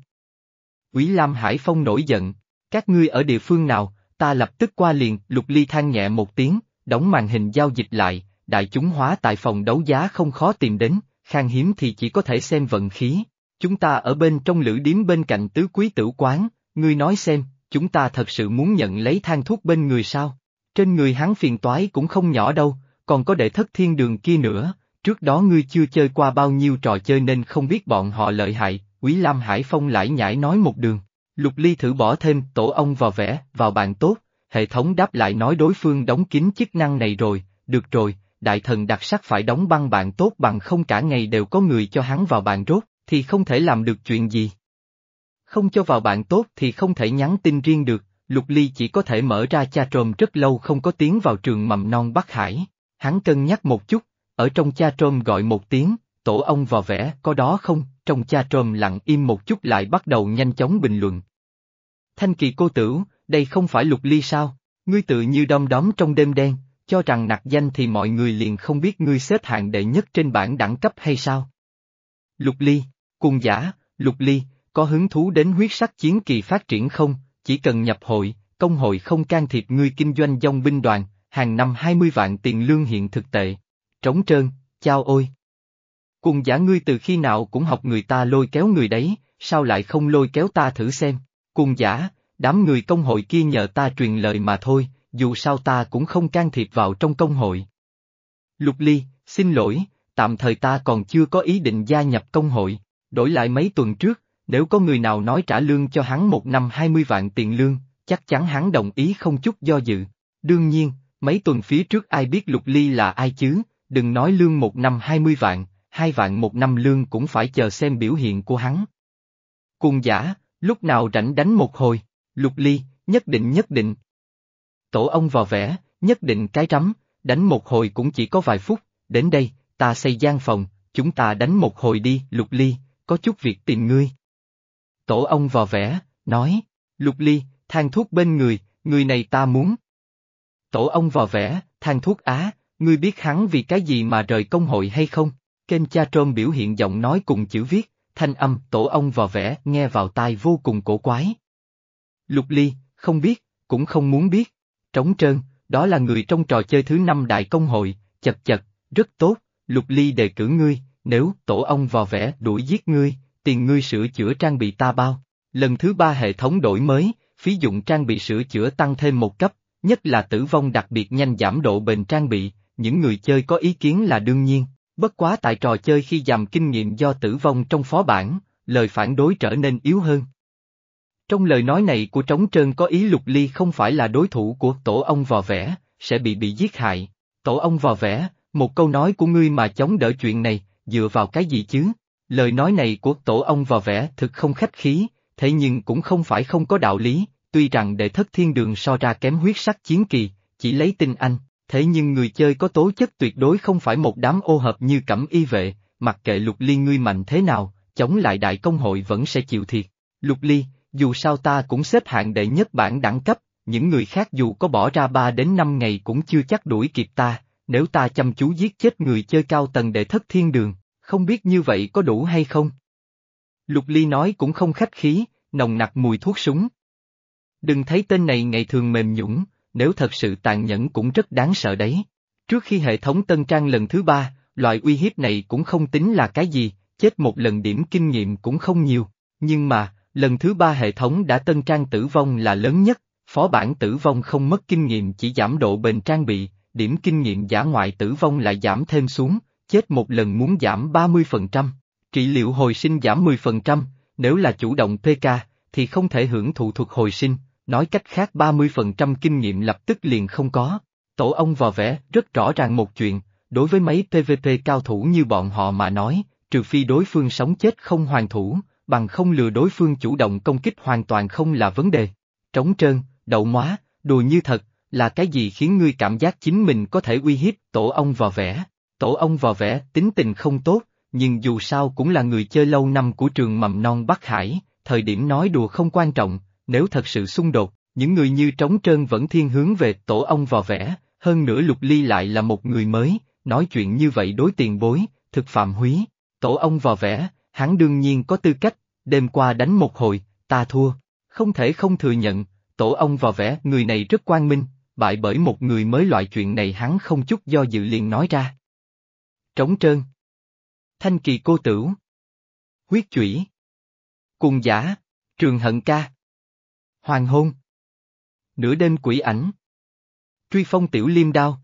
Quý Lam Hải Phong nổi giận, các ngươi ở địa phương nào, ta lập tức qua liền, lục ly than nhẹ một tiếng, đóng màn hình giao dịch lại, đại chúng hóa tại phòng đấu giá không khó tìm đến, khan hiếm thì chỉ có thể xem vận khí. Chúng ta ở bên trong lữ điếm bên cạnh tứ quý tử quán, ngươi nói xem, chúng ta thật sự muốn nhận lấy thang thuốc bên người sao? Trên người hắn phiền toái cũng không nhỏ đâu, còn có đệ thất thiên đường kia nữa, trước đó ngươi chưa chơi qua bao nhiêu trò chơi nên không biết bọn họ lợi hại, Quý Lam Hải Phong lại nhảy nói một đường. Lục Ly thử bỏ thêm tổ ông vào vẽ vào bạn tốt, hệ thống đáp lại nói đối phương đóng kín chức năng này rồi, được rồi, đại thần đặc sắc phải đóng băng bạn tốt bằng không cả ngày đều có người cho hắn vào bạn rốt, thì không thể làm được chuyện gì. Không cho vào bạn tốt thì không thể nhắn tin riêng được, Lục Ly chỉ có thể mở ra cha trôm rất lâu không có tiếng vào trường mầm non Bắc Hải. Hắn cân nhắc một chút, ở trong cha trôm gọi một tiếng, tổ ông vào vẽ có đó không, trong cha trôm lặng im một chút lại bắt đầu nhanh chóng bình luận. Thanh kỳ cô tử, đây không phải Lục Ly sao, ngươi tự như đom đóm trong đêm đen, cho rằng nặc danh thì mọi người liền không biết ngươi xếp hạng đệ nhất trên bảng đẳng cấp hay sao? Lục Ly, cùng giả, Lục Ly, có hứng thú đến huyết sắc chiến kỳ phát triển không, chỉ cần nhập hội, công hội không can thiệp ngươi kinh doanh dòng binh đoàn, hàng năm 20 vạn tiền lương hiện thực tệ. Trống trơn, chao ôi. Cùng giả ngươi từ khi nào cũng học người ta lôi kéo người đấy, sao lại không lôi kéo ta thử xem, cùng giả, đám người công hội kia nhờ ta truyền lời mà thôi, dù sao ta cũng không can thiệp vào trong công hội. Lục Ly, xin lỗi, tạm thời ta còn chưa có ý định gia nhập công hội, đổi lại mấy tuần trước, nếu có người nào nói trả lương cho hắn một năm 20 vạn tiền lương, chắc chắn hắn đồng ý không chút do dự. Đương nhiên, mấy tuần phía trước ai biết Lục Ly là ai chứ, đừng nói lương một năm 20 vạn, hai vạn một năm lương cũng phải chờ xem biểu hiện của hắn. Cùng giả, lúc nào rảnh đánh một hồi, Lục Ly, nhất định nhất định. Tổ ông vào vẽ, nhất định cái trắm, đánh một hồi cũng chỉ có vài phút, đến đây, ta xây gian phòng, chúng ta đánh một hồi đi, Lục Ly, có chút việc tìm ngươi. Tổ ông vò vẽ, nói, Lục Ly, thang thuốc bên người, người này ta muốn. Tổ ông vò vẽ, thang thuốc á, ngươi biết hắn vì cái gì mà rời công hội hay không? Kênh cha trôm biểu hiện giọng nói cùng chữ viết, thanh âm tổ ông vò vẽ nghe vào tai vô cùng cổ quái. Lục Ly, không biết, cũng không muốn biết. Trống trơn, đó là người trong trò chơi thứ năm đại công hội, chật chật, rất tốt, Lục Ly đề cử ngươi, nếu tổ ông vò vẽ đuổi giết ngươi, tiền ngươi sửa chữa trang bị ta bao. Lần thứ ba hệ thống đổi mới, phí dụng trang bị sửa chữa tăng thêm một cấp, nhất là tử vong đặc biệt nhanh giảm độ bền trang bị, những người chơi có ý kiến là đương nhiên. Bất quá tại trò chơi khi giảm kinh nghiệm do tử vong trong phó bản, lời phản đối trở nên yếu hơn. Trong lời nói này của Trống Trơn có ý Lục Ly không phải là đối thủ của tổ ông vò vẽ, sẽ bị bị giết hại. Tổ ông vò vẽ, một câu nói của ngươi mà chống đỡ chuyện này, dựa vào cái gì chứ? Lời nói này của tổ ông vò vẽ thực không khách khí, thế nhưng cũng không phải không có đạo lý, tuy rằng đệ thất thiên đường so ra kém huyết sắc chiến kỳ, chỉ lấy tinh anh, thế nhưng người chơi có tố chất tuyệt đối không phải một đám ô hợp như cẩm y vệ, mặc kệ lục ly ngươi mạnh thế nào, chống lại đại công hội vẫn sẽ chịu thiệt. Lục ly, dù sao ta cũng xếp hạng đệ nhất bản đẳng cấp, những người khác dù có bỏ ra 3 đến 5 ngày cũng chưa chắc đuổi kịp ta, nếu ta chăm chú giết chết người chơi cao tầng đệ thất thiên đường, không biết như vậy có đủ hay không? Lục Ly nói cũng không khách khí, nồng nặc mùi thuốc súng. Đừng thấy tên này ngày thường mềm nhũng, nếu thật sự tàn nhẫn cũng rất đáng sợ đấy. Trước khi hệ thống tân trang lần thứ ba, loại uy hiếp này cũng không tính là cái gì, chết một lần điểm kinh nghiệm cũng không nhiều, nhưng mà, lần thứ ba hệ thống đã tân trang tử vong là lớn nhất, phó bản tử vong không mất kinh nghiệm chỉ giảm độ bền trang bị, điểm kinh nghiệm giả ngoại tử vong lại giảm thêm xuống, chết một lần muốn giảm 30%, trị liệu hồi sinh giảm 10%, nếu là chủ động PK, thì không thể hưởng thụ thuật hồi sinh, nói cách khác 30% kinh nghiệm lập tức liền không có. Tổ ông vò vẽ rất rõ ràng một chuyện, đối với mấy PVP cao thủ như bọn họ mà nói, trừ phi đối phương sống chết không hoàn thủ, bằng không lừa đối phương chủ động công kích hoàn toàn không là vấn đề. Trống trơn, đậu móa, đùa như thật, là cái gì khiến ngươi cảm giác chính mình có thể uy hiếp tổ ông vò vẽ. Tổ ông vò vẽ tính tình không tốt, nhưng dù sao cũng là người chơi lâu năm của trường mầm non Bắc Hải, thời điểm nói đùa không quan trọng, nếu thật sự xung đột, những người như trống trơn vẫn thiên hướng về tổ ông vò vẽ, hơn nữa lục ly lại là một người mới, nói chuyện như vậy đối tiền bối, thực phạm húy, tổ ông vò vẽ, hắn đương nhiên có tư cách, đêm qua đánh một hồi, ta thua, không thể không thừa nhận, tổ ông vò vẽ người này rất quan minh, bại bởi một người mới loại chuyện này hắn không chút do dự liền nói ra. Trống trơn. Thanh kỳ cô tửu. Huyết chủy. Cùng giả, trường hận ca. Hoàng hôn. Nửa đêm quỷ ảnh. Truy phong tiểu liêm đao.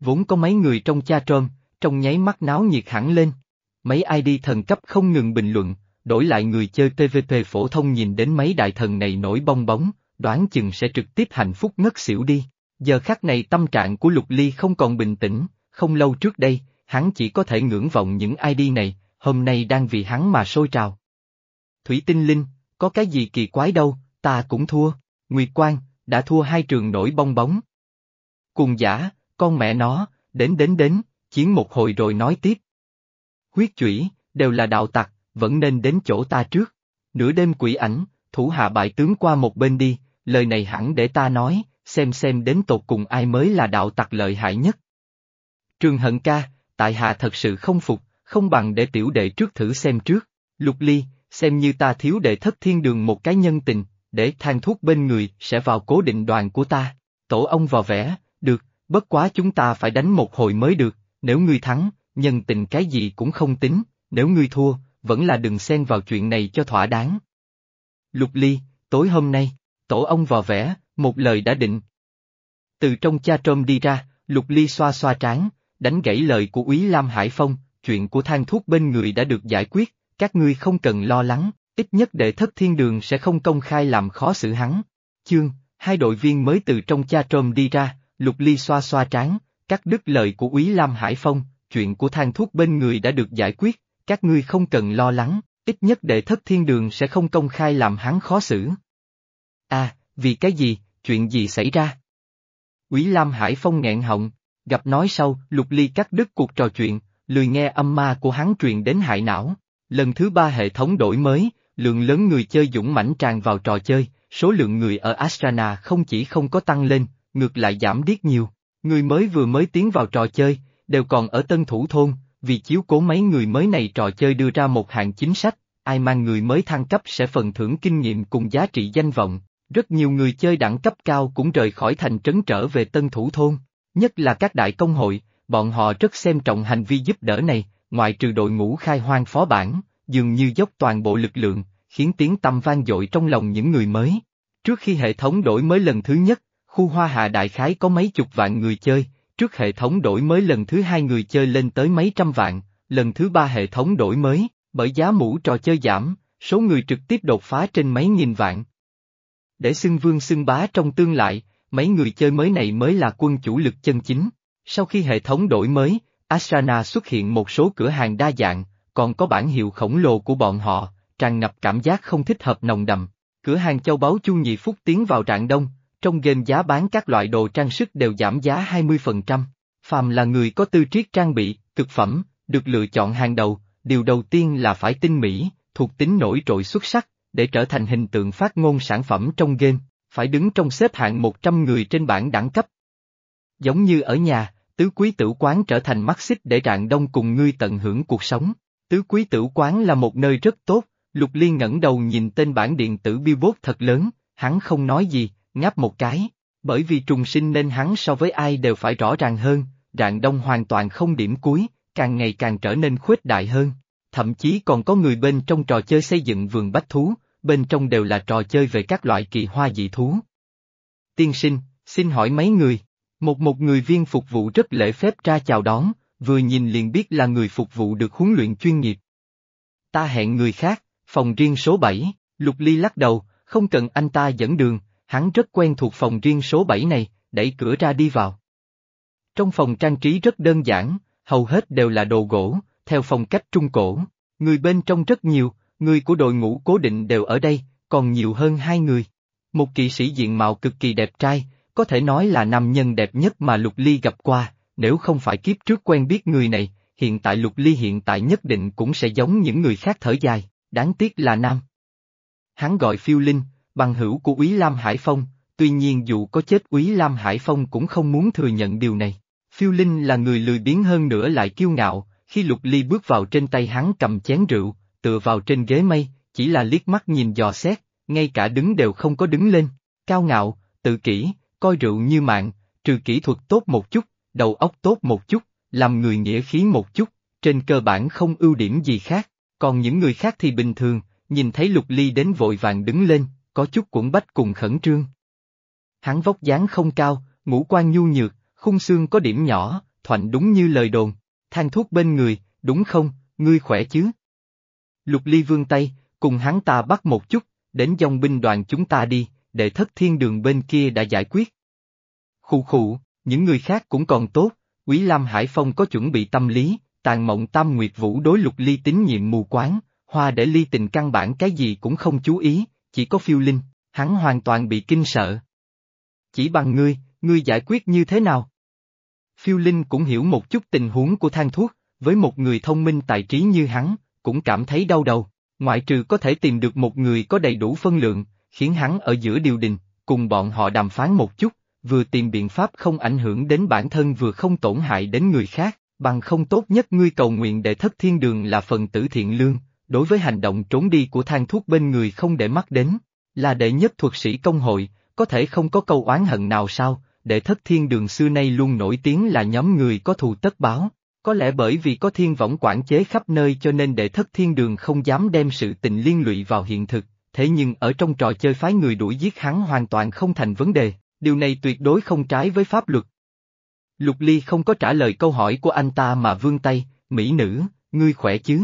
Vốn có mấy người trong cha trôm, trong nháy mắt náo nhiệt hẳn lên. Mấy ID thần cấp không ngừng bình luận, đổi lại người chơi PvP phổ thông nhìn đến mấy đại thần này nổi bong bóng, đoán chừng sẽ trực tiếp hạnh phúc ngất xỉu đi. Giờ khắc này tâm trạng của Lục Ly không còn bình tĩnh, không lâu trước đây, hắn chỉ có thể ngưỡng vọng những ID này, hôm nay đang vì hắn mà sôi trào. Thủy tinh linh, có cái gì kỳ quái đâu, ta cũng thua, Nguyệt Quang, đã thua hai trường nổi bong bóng. Cùng giả, con mẹ nó, đến đến đến, chiến một hồi rồi nói tiếp. Huyết chủy, đều là đạo tặc, vẫn nên đến chỗ ta trước. Nửa đêm quỷ ảnh, thủ hạ bại tướng qua một bên đi, lời này hẳn để ta nói, xem xem đến tột cùng ai mới là đạo tặc lợi hại nhất. Trường hận ca, tại hạ thật sự không phục, không bằng để tiểu đệ trước thử xem trước. Lục ly, xem như ta thiếu đệ thất thiên đường một cái nhân tình, để than thuốc bên người sẽ vào cố định đoàn của ta. Tổ ông vào vẽ, được, bất quá chúng ta phải đánh một hồi mới được, nếu ngươi thắng, nhân tình cái gì cũng không tính, nếu ngươi thua, vẫn là đừng xen vào chuyện này cho thỏa đáng. Lục ly, tối hôm nay, tổ ông vào vẽ, một lời đã định. Từ trong cha trôm đi ra, lục ly xoa xoa trán, đánh gãy lời của úy Lam Hải Phong, chuyện của Thang thuốc bên người đã được giải quyết, các ngươi không cần lo lắng, ít nhất đệ thất thiên đường sẽ không công khai làm khó xử hắn. Chương, hai đội viên mới từ trong cha trôm đi ra, lục ly xoa xoa trán, cắt đứt lời của úy Lam Hải Phong, chuyện của Thang thuốc bên người đã được giải quyết, các ngươi không cần lo lắng, ít nhất đệ thất thiên đường sẽ không công khai làm hắn khó xử. À, vì cái gì, chuyện gì xảy ra? Úy Lam Hải Phong nghẹn họng, gặp nói sau, Lục Ly cắt đứt cuộc trò chuyện, lười nghe âm ma của hắn truyền đến hại não. Lần thứ ba hệ thống đổi mới, lượng lớn người chơi dũng mãnh tràn vào trò chơi, số lượng người ở Astrana không chỉ không có tăng lên, ngược lại giảm điếc nhiều. Người mới vừa mới tiến vào trò chơi, đều còn ở tân thủ thôn, vì chiếu cố mấy người mới này trò chơi đưa ra một hạng chính sách, ai mang người mới thăng cấp sẽ phần thưởng kinh nghiệm cùng giá trị danh vọng. Rất nhiều người chơi đẳng cấp cao cũng rời khỏi thành trấn trở về tân thủ thôn, nhất là các đại công hội, bọn họ rất xem trọng hành vi giúp đỡ này, ngoại trừ đội ngũ khai hoang phó bản, dường như dốc toàn bộ lực lượng, khiến tiếng tâm vang dội trong lòng những người mới. Trước khi hệ thống đổi mới lần thứ nhất, khu hoa hạ đại khái có mấy chục vạn người chơi, trước hệ thống đổi mới lần thứ hai người chơi lên tới mấy trăm vạn, lần thứ ba hệ thống đổi mới, bởi giá mũ trò chơi giảm, số người trực tiếp đột phá trên mấy nghìn vạn. Để xưng vương xưng bá trong tương lai mấy người chơi mới này mới là quân chủ lực chân chính. Sau khi hệ thống đổi mới, Asana xuất hiện một số cửa hàng đa dạng, còn có bản hiệu khổng lồ của bọn họ, tràn ngập cảm giác không thích hợp nồng đậm. Cửa hàng châu báu Chu Nhị Phúc tiến vào rạng đông, trong game giá bán các loại đồ trang sức đều giảm giá 20%. Phàm là người có tư triết trang bị, cực phẩm, được lựa chọn hàng đầu, điều đầu tiên là phải tinh mỹ, thuộc tính nổi trội xuất sắc, để trở thành hình tượng phát ngôn sản phẩm trong game, phải đứng trong xếp hạng 100 người trên bảng đẳng cấp. Giống như ở nhà, tứ quý tử quán trở thành mắt xích để rạng đông cùng ngươi tận hưởng cuộc sống. Tứ quý tử quán là một nơi rất tốt, Lục Liên ngẩng đầu nhìn tên bản điện tử billboard thật lớn, hắn không nói gì, ngáp một cái, bởi vì trùng sinh nên hắn so với ai đều phải rõ ràng hơn, rạng đông hoàn toàn không điểm cuối, càng ngày càng trở nên khuếch đại hơn. Thậm chí còn có người bên trong trò chơi xây dựng vườn bách thú, bên trong đều là trò chơi về các loại kỳ hoa dị thú. Tiên sinh, xin hỏi mấy người, một một người viên phục vụ rất lễ phép ra chào đón, vừa nhìn liền biết là người phục vụ được huấn luyện chuyên nghiệp. Ta hẹn người khác, phòng riêng số 7, Lục Ly lắc đầu, không cần anh ta dẫn đường, hắn rất quen thuộc phòng riêng số 7 này, đẩy cửa ra đi vào. Trong phòng trang trí rất đơn giản, hầu hết đều là đồ gỗ, theo phong cách trung cổ, người bên trong rất nhiều, người của đội ngũ cố định đều ở đây, còn nhiều hơn hai người. Một kỵ sĩ diện mạo cực kỳ đẹp trai, có thể nói là nam nhân đẹp nhất mà Lục Ly gặp qua, nếu không phải kiếp trước quen biết người này, hiện tại Lục Ly hiện tại nhất định cũng sẽ giống những người khác thở dài, đáng tiếc là nam. Hắn gọi phiêu linh, bằng hữu của Úy Lam Hải Phong, tuy nhiên dù có chết Úy Lam Hải Phong cũng không muốn thừa nhận điều này. Phiêu Linh là người lười biếng hơn nữa lại kiêu ngạo, khi Lục Ly bước vào trên tay hắn cầm chén rượu, tựa vào trên ghế mây, chỉ là liếc mắt nhìn dò xét, ngay cả đứng đều không có đứng lên, cao ngạo, tự kỷ, coi rượu như mạng, trừ kỹ thuật tốt một chút, đầu óc tốt một chút, làm người nghĩa khí một chút, trên cơ bản không ưu điểm gì khác, còn những người khác thì bình thường, nhìn thấy Lục Ly đến vội vàng đứng lên, có chút cuộn bách cùng khẩn trương. Hắn vóc dáng không cao, ngũ quan nhu nhược, khung xương có điểm nhỏ, thoạnh đúng như lời đồn, than thuốc bên người, đúng không, ngươi khỏe chứ? Lục Ly vương tay, cùng hắn ta bắt một chút, đến dòng binh đoàn chúng ta đi, để thất thiên đường bên kia đã giải quyết. Khụ khụ, những người khác cũng còn tốt, Quý Lam Hải Phong có chuẩn bị tâm lý, tàn mộng tam nguyệt vũ đối lục ly tín nhiệm mù quáng, hoa để ly tình căn bản cái gì cũng không chú ý, chỉ có phiêu linh, hắn hoàn toàn bị kinh sợ. Chỉ bằng ngươi, ngươi giải quyết như thế nào? Phiêu linh cũng hiểu một chút tình huống của thang thuốc, với một người thông minh tài trí như hắn, cũng cảm thấy đau đầu, ngoại trừ có thể tìm được một người có đầy đủ phân lượng, khiến hắn ở giữa điều đình, cùng bọn họ đàm phán một chút, vừa tìm biện pháp không ảnh hưởng đến bản thân vừa không tổn hại đến người khác, bằng không tốt nhất ngươi cầu nguyện để thất thiên đường là phần tử thiện lương, đối với hành động trốn đi của thang thuốc bên người không để mắt đến, là đệ nhất thuật sĩ công hội, có thể không có câu oán hận nào sao, để thất thiên đường xưa nay luôn nổi tiếng là nhóm người có thù tất báo. Có lẽ bởi vì có thiên võng quản chế khắp nơi cho nên đệ thất thiên đường không dám đem sự tình liên lụy vào hiện thực, thế nhưng ở trong trò chơi phái người đuổi giết hắn hoàn toàn không thành vấn đề, điều này tuyệt đối không trái với pháp luật. Lục Ly không có trả lời câu hỏi của anh ta mà vươn tay, mỹ nữ, ngươi khỏe chứ?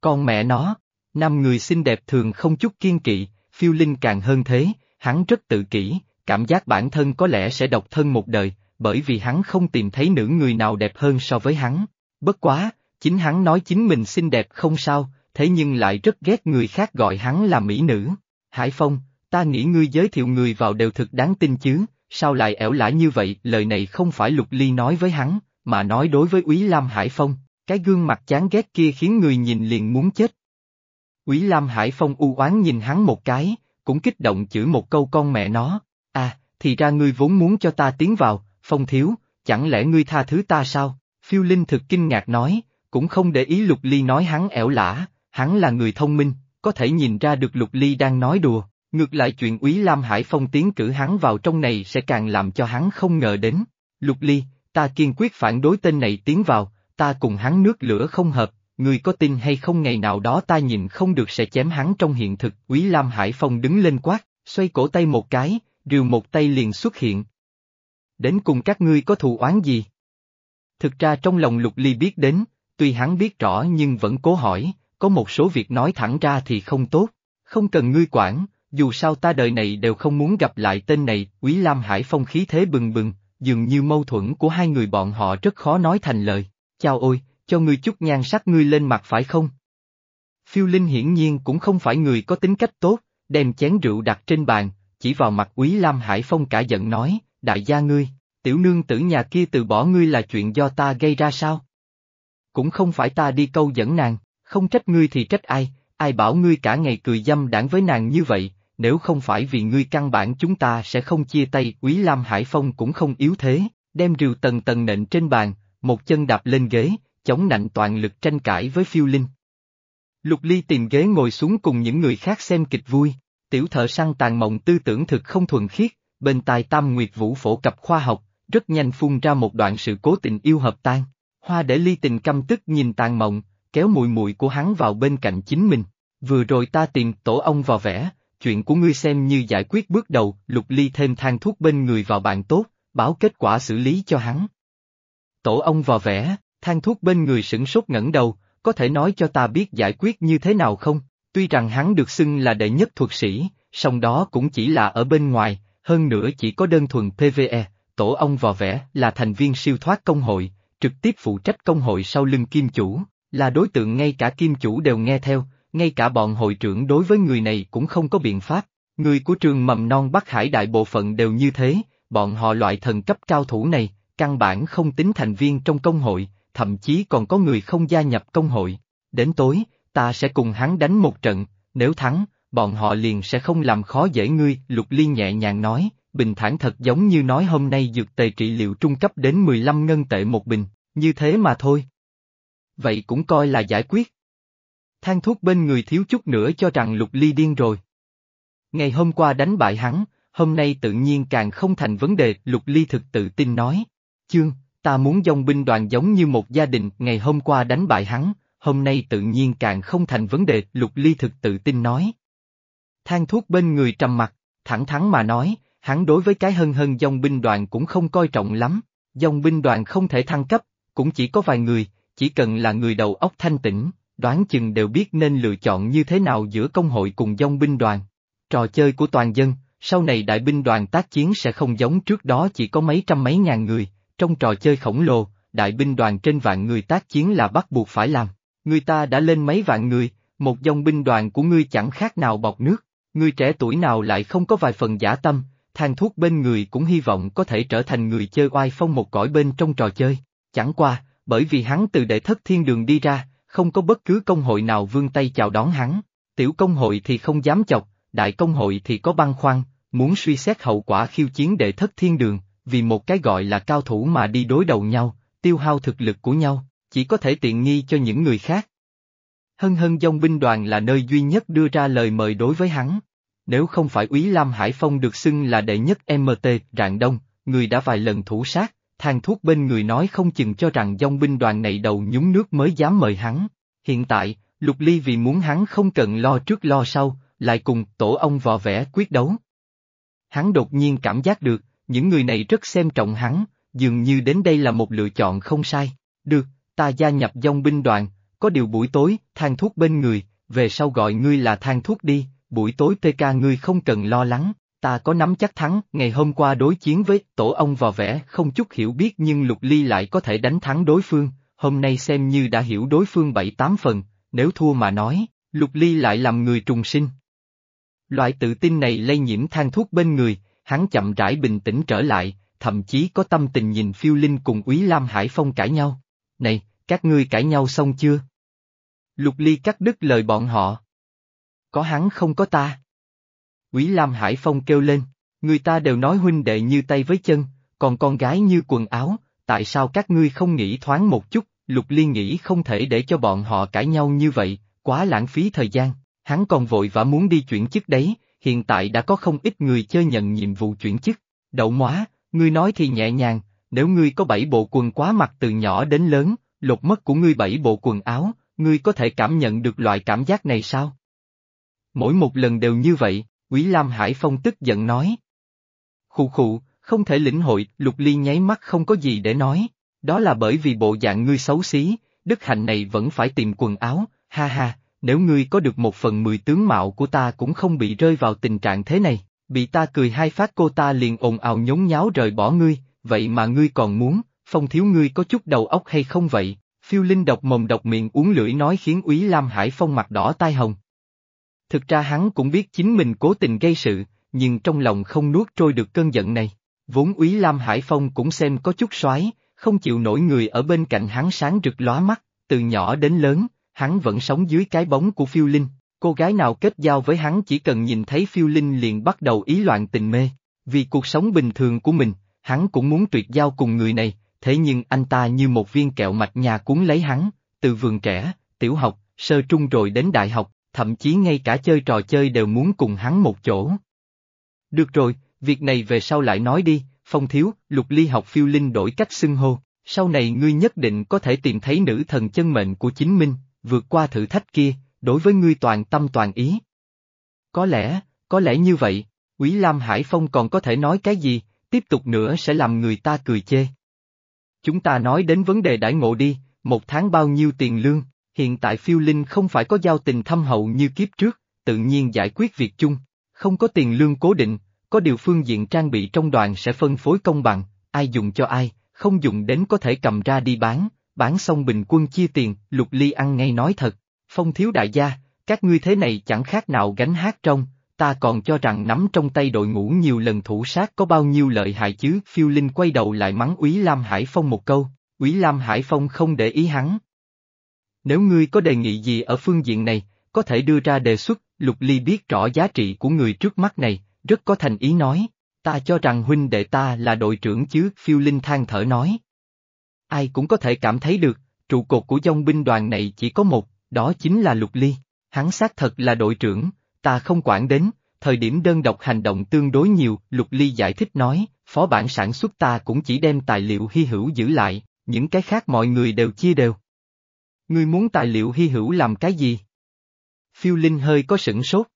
Con mẹ nó, năm người xinh đẹp thường không chút kiên kỵ, phiêu linh càng hơn thế, hắn rất tự kỷ, cảm giác bản thân có lẽ sẽ độc thân một đời, bởi vì hắn không tìm thấy nữ người nào đẹp hơn so với hắn. Bất quá, chính hắn nói chính mình xinh đẹp không sao, thế nhưng lại rất ghét người khác gọi hắn là mỹ nữ. Hải Phong, ta nghĩ ngươi giới thiệu người vào đều thực đáng tin chứ, sao lại ẻo lả như vậy, lời này không phải Lục Ly nói với hắn, mà nói đối với Úy Lam Hải Phong, cái gương mặt chán ghét kia khiến người nhìn liền muốn chết. Úy Lam Hải Phong u oán nhìn hắn một cái, cũng kích động chửi một câu con mẹ nó, à, thì ra ngươi vốn muốn cho ta tiến vào, Phong thiếu, chẳng lẽ ngươi tha thứ ta sao? Phiêu Linh thực kinh ngạc nói, cũng không để ý Lục Ly nói hắn ẻo lả, hắn là người thông minh, có thể nhìn ra được Lục Ly đang nói đùa, ngược lại chuyện Úy Lam Hải Phong tiến cử hắn vào trong này sẽ càng làm cho hắn không ngờ đến. Lục Ly, ta kiên quyết phản đối tên này tiến vào, ta cùng hắn nước lửa không hợp, người có tin hay không ngày nào đó ta nhìn không được sẽ chém hắn trong hiện thực. Úy Lam Hải Phong đứng lên quát, xoay cổ tay một cái, rìu một tay liền xuất hiện. Đến cùng các ngươi có thù oán gì? Thực ra trong lòng Lục Ly biết đến, tuy hắn biết rõ nhưng vẫn cố hỏi, có một số việc nói thẳng ra thì không tốt, không cần ngươi quản, dù sao ta đời này đều không muốn gặp lại tên này, Quý Lam Hải Phong khí thế bừng bừng, dường như mâu thuẫn của hai người bọn họ rất khó nói thành lời, chào ôi, cho ngươi chút nhan sắc ngươi lên mặt phải không? Phiêu Linh hiển nhiên cũng không phải người có tính cách tốt, đem chén rượu đặt trên bàn, chỉ vào mặt Quý Lam Hải Phong cả giận nói, đại gia ngươi, tiểu nương tử nhà kia từ bỏ ngươi là chuyện do ta gây ra sao? Cũng không phải ta đi câu dẫn nàng, không trách ngươi thì trách ai, ai bảo ngươi cả ngày cười dâm đảng với nàng như vậy, nếu không phải vì ngươi căn bản chúng ta sẽ không chia tay, Quý Lam Hải Phong cũng không yếu thế, đem rìu tầng tầng nện trên bàn, một chân đạp lên ghế, chống nạnh toàn lực tranh cãi với phiêu linh. Lục Ly tìm ghế ngồi xuống cùng những người khác xem kịch vui, tiểu thợ săn tàn mộng tư tưởng thực không thuần khiết, bên tai tam nguyệt vũ phổ cập khoa học, rất nhanh phun ra một đoạn sự cố tình yêu hợp tan. Hoa để ly tình căm tức nhìn tàn mộng, kéo mùi mùi của hắn vào bên cạnh chính mình. Vừa rồi ta tìm tổ ông vào vẽ, chuyện của ngươi xem như giải quyết bước đầu, lục ly thêm thang thuốc bên người vào bạn tốt, báo kết quả xử lý cho hắn. Tổ ông vào vẽ, thang thuốc bên người sửng sốt ngẩng đầu, có thể nói cho ta biết giải quyết như thế nào không? Tuy rằng hắn được xưng là đệ nhất thuật sĩ, song đó cũng chỉ là ở bên ngoài, hơn nữa chỉ có đơn thuần PVE, tổ ông vò vẽ là thành viên siêu thoát công hội, trực tiếp phụ trách công hội sau lưng kim chủ, là đối tượng ngay cả kim chủ đều nghe theo, ngay cả bọn hội trưởng đối với người này cũng không có biện pháp. Người của trường mầm non Bắc Hải đại bộ phận đều như thế, bọn họ loại thần cấp cao thủ này, căn bản không tính thành viên trong công hội, thậm chí còn có người không gia nhập công hội. Đến tối, ta sẽ cùng hắn đánh một trận, nếu thắng, bọn họ liền sẽ không làm khó dễ ngươi, Lục Liên nhẹ nhàng nói, bình thản thật giống như nói hôm nay dược tề trị liệu trung cấp đến 15 ngân tệ một bình, như thế mà thôi. Vậy cũng coi là giải quyết. Thang thuốc bên người thiếu chút nữa cho rằng Lục Ly điên rồi. Ngày hôm qua đánh bại hắn, hôm nay tự nhiên càng không thành vấn đề, Lục Ly thực tự tin nói. Chương, ta muốn dòng binh đoàn giống như một gia đình, ngày hôm qua đánh bại hắn, hôm nay tự nhiên càng không thành vấn đề, Lục Ly thực tự tin nói. Thang thuốc bên người trầm mặt, thẳng thắn mà nói, hắn đối với cái hân hân dòng binh đoàn cũng không coi trọng lắm, dòng binh đoàn không thể thăng cấp, cũng chỉ có vài người, chỉ cần là người đầu óc thanh tĩnh, đoán chừng đều biết nên lựa chọn như thế nào giữa công hội cùng dòng binh đoàn. Trò chơi của toàn dân, sau này đại binh đoàn tác chiến sẽ không giống trước đó chỉ có mấy trăm mấy ngàn người, trong trò chơi khổng lồ, đại binh đoàn trên vạn người tác chiến là bắt buộc phải làm. Người ta đã lên mấy vạn người, một dòng binh đoàn của ngươi chẳng khác nào bọc nước, người trẻ tuổi nào lại không có vài phần giả tâm, thang thuốc bên người cũng hy vọng có thể trở thành người chơi oai phong một cõi bên trong trò chơi. Chẳng qua, bởi vì hắn từ đệ thất thiên đường đi ra, không có bất cứ công hội nào vươn tay chào đón hắn. Tiểu công hội thì không dám chọc, đại công hội thì có băng khoăn, muốn suy xét hậu quả khiêu chiến đệ thất thiên đường, vì một cái gọi là cao thủ mà đi đối đầu nhau, tiêu hao thực lực của nhau, chỉ có thể tiện nghi cho những người khác. Hân hân dông binh đoàn là nơi duy nhất đưa ra lời mời đối với hắn. Nếu không phải Úy Lam Hải Phong được xưng là đệ nhất MT, Rạng Đông, người đã vài lần thủ sát, thang thuốc bên người nói không chừng cho rằng dông binh đoàn này đầu nhúng nước mới dám mời hắn. Hiện tại, Lục Ly vì muốn hắn không cần lo trước lo sau, lại cùng tổ ông vò vẽ quyết đấu. Hắn đột nhiên cảm giác được, những người này rất xem trọng hắn, dường như đến đây là một lựa chọn không sai. Được, ta gia nhập dòng binh đoàn, có điều buổi tối, thang thuốc bên người, về sau gọi ngươi là thang thuốc đi, buổi tối PK ngươi không cần lo lắng, ta có nắm chắc thắng, ngày hôm qua đối chiến với tổ ông vò vẽ không chút hiểu biết nhưng Lục Ly lại có thể đánh thắng đối phương, hôm nay xem như đã hiểu đối phương bảy tám phần, nếu thua mà nói, Lục Ly lại làm người trùng sinh. Loại tự tin này lây nhiễm thang thuốc bên người, hắn chậm rãi bình tĩnh trở lại, thậm chí có tâm tình nhìn phiêu linh cùng úy Lam Hải Phong cãi nhau. Này, các ngươi cãi nhau xong chưa? Lục Ly cắt đứt lời bọn họ. Có hắn không có ta. Quý Lam Hải Phong kêu lên, người ta đều nói huynh đệ như tay với chân, còn con gái như quần áo, tại sao các ngươi không nghĩ thoáng một chút, Lục Ly nghĩ không thể để cho bọn họ cãi nhau như vậy, quá lãng phí thời gian, hắn còn vội vã muốn đi chuyển chức đấy, hiện tại đã có không ít người chơi nhận nhiệm vụ chuyển chức. Đậu móa, ngươi nói thì nhẹ nhàng, nếu ngươi có bảy bộ quần quá mặc từ nhỏ đến lớn, lột mất của ngươi bảy bộ quần áo, ngươi có thể cảm nhận được loại cảm giác này sao? Mỗi một lần đều như vậy, Quý Lam Hải Phong tức giận nói. Khụ khụ, không thể lĩnh hội, Lục Ly nháy mắt không có gì để nói, đó là bởi vì bộ dạng ngươi xấu xí, đức hạnh này vẫn phải tìm quần áo, ha ha, nếu ngươi có được một phần mười tướng mạo của ta cũng không bị rơi vào tình trạng thế này, bị ta cười hai phát cô ta liền ồn ào nhốn nháo rời bỏ ngươi, vậy mà ngươi còn muốn, phong thiếu ngươi có chút đầu óc hay không vậy? Phiêu Linh độc mồm độc miệng uống lưỡi nói khiến Úy Lam Hải Phong mặt đỏ tai hồng. Thực ra hắn cũng biết chính mình cố tình gây sự, nhưng trong lòng không nuốt trôi được cơn giận này. Vốn Úy Lam Hải Phong cũng xem có chút soái, không chịu nổi người ở bên cạnh hắn sáng rực lóa mắt, từ nhỏ đến lớn, hắn vẫn sống dưới cái bóng của phiêu linh, cô gái nào kết giao với hắn chỉ cần nhìn thấy phiêu linh liền bắt đầu ý loạn tình mê, vì cuộc sống bình thường của mình, hắn cũng muốn tuyệt giao cùng người này, thế nhưng anh ta như một viên kẹo mạch nhà cuốn lấy hắn, từ vườn trẻ, tiểu học, sơ trung rồi đến đại học, thậm chí ngay cả chơi trò chơi đều muốn cùng hắn một chỗ. Được rồi, việc này về sau lại nói đi, phong thiếu, lục ly học phiêu linh đổi cách xưng hô, sau này ngươi nhất định có thể tìm thấy nữ thần chân mệnh của chính mình, vượt qua thử thách kia, đối với ngươi toàn tâm toàn ý. Có lẽ, có lẽ như vậy, Quý Lam Hải Phong còn có thể nói cái gì, tiếp tục nữa sẽ làm người ta cười chê. Chúng ta nói đến vấn đề đãi ngộ đi, một tháng bao nhiêu tiền lương, hiện tại phiêu linh không phải có giao tình thâm hậu như kiếp trước, tự nhiên giải quyết việc chung, không có tiền lương cố định, có điều phương diện trang bị trong đoàn sẽ phân phối công bằng, ai dùng cho ai, không dùng đến có thể cầm ra đi bán, bán xong bình quân chia tiền, lục ly ăn ngay nói thật, phong thiếu đại gia, các ngươi thế này chẳng khác nào gánh hát trong, ta còn cho rằng nắm trong tay đội ngũ nhiều lần thủ sát có bao nhiêu lợi hại chứ, phiêu linh quay đầu lại mắng Úy Lam Hải Phong một câu, Úy Lam Hải Phong không để ý hắn. Nếu ngươi có đề nghị gì ở phương diện này, có thể đưa ra đề xuất, Lục Ly biết rõ giá trị của người trước mắt này, rất có thành ý nói, ta cho rằng huynh đệ ta là đội trưởng chứ, phiêu linh than thở nói. Ai cũng có thể cảm thấy được, trụ cột của dòng binh đoàn này chỉ có một, đó chính là Lục Ly, hắn xác thật là đội trưởng, ta không quản đến, thời điểm đơn độc hành động tương đối nhiều, Lục Ly giải thích nói, phó bản sản xuất ta cũng chỉ đem tài liệu hy hữu giữ lại, những cái khác mọi người đều chia đều. Ngươi muốn tài liệu hy hữu làm cái gì? Phiêu Linh hơi có sửng sốt.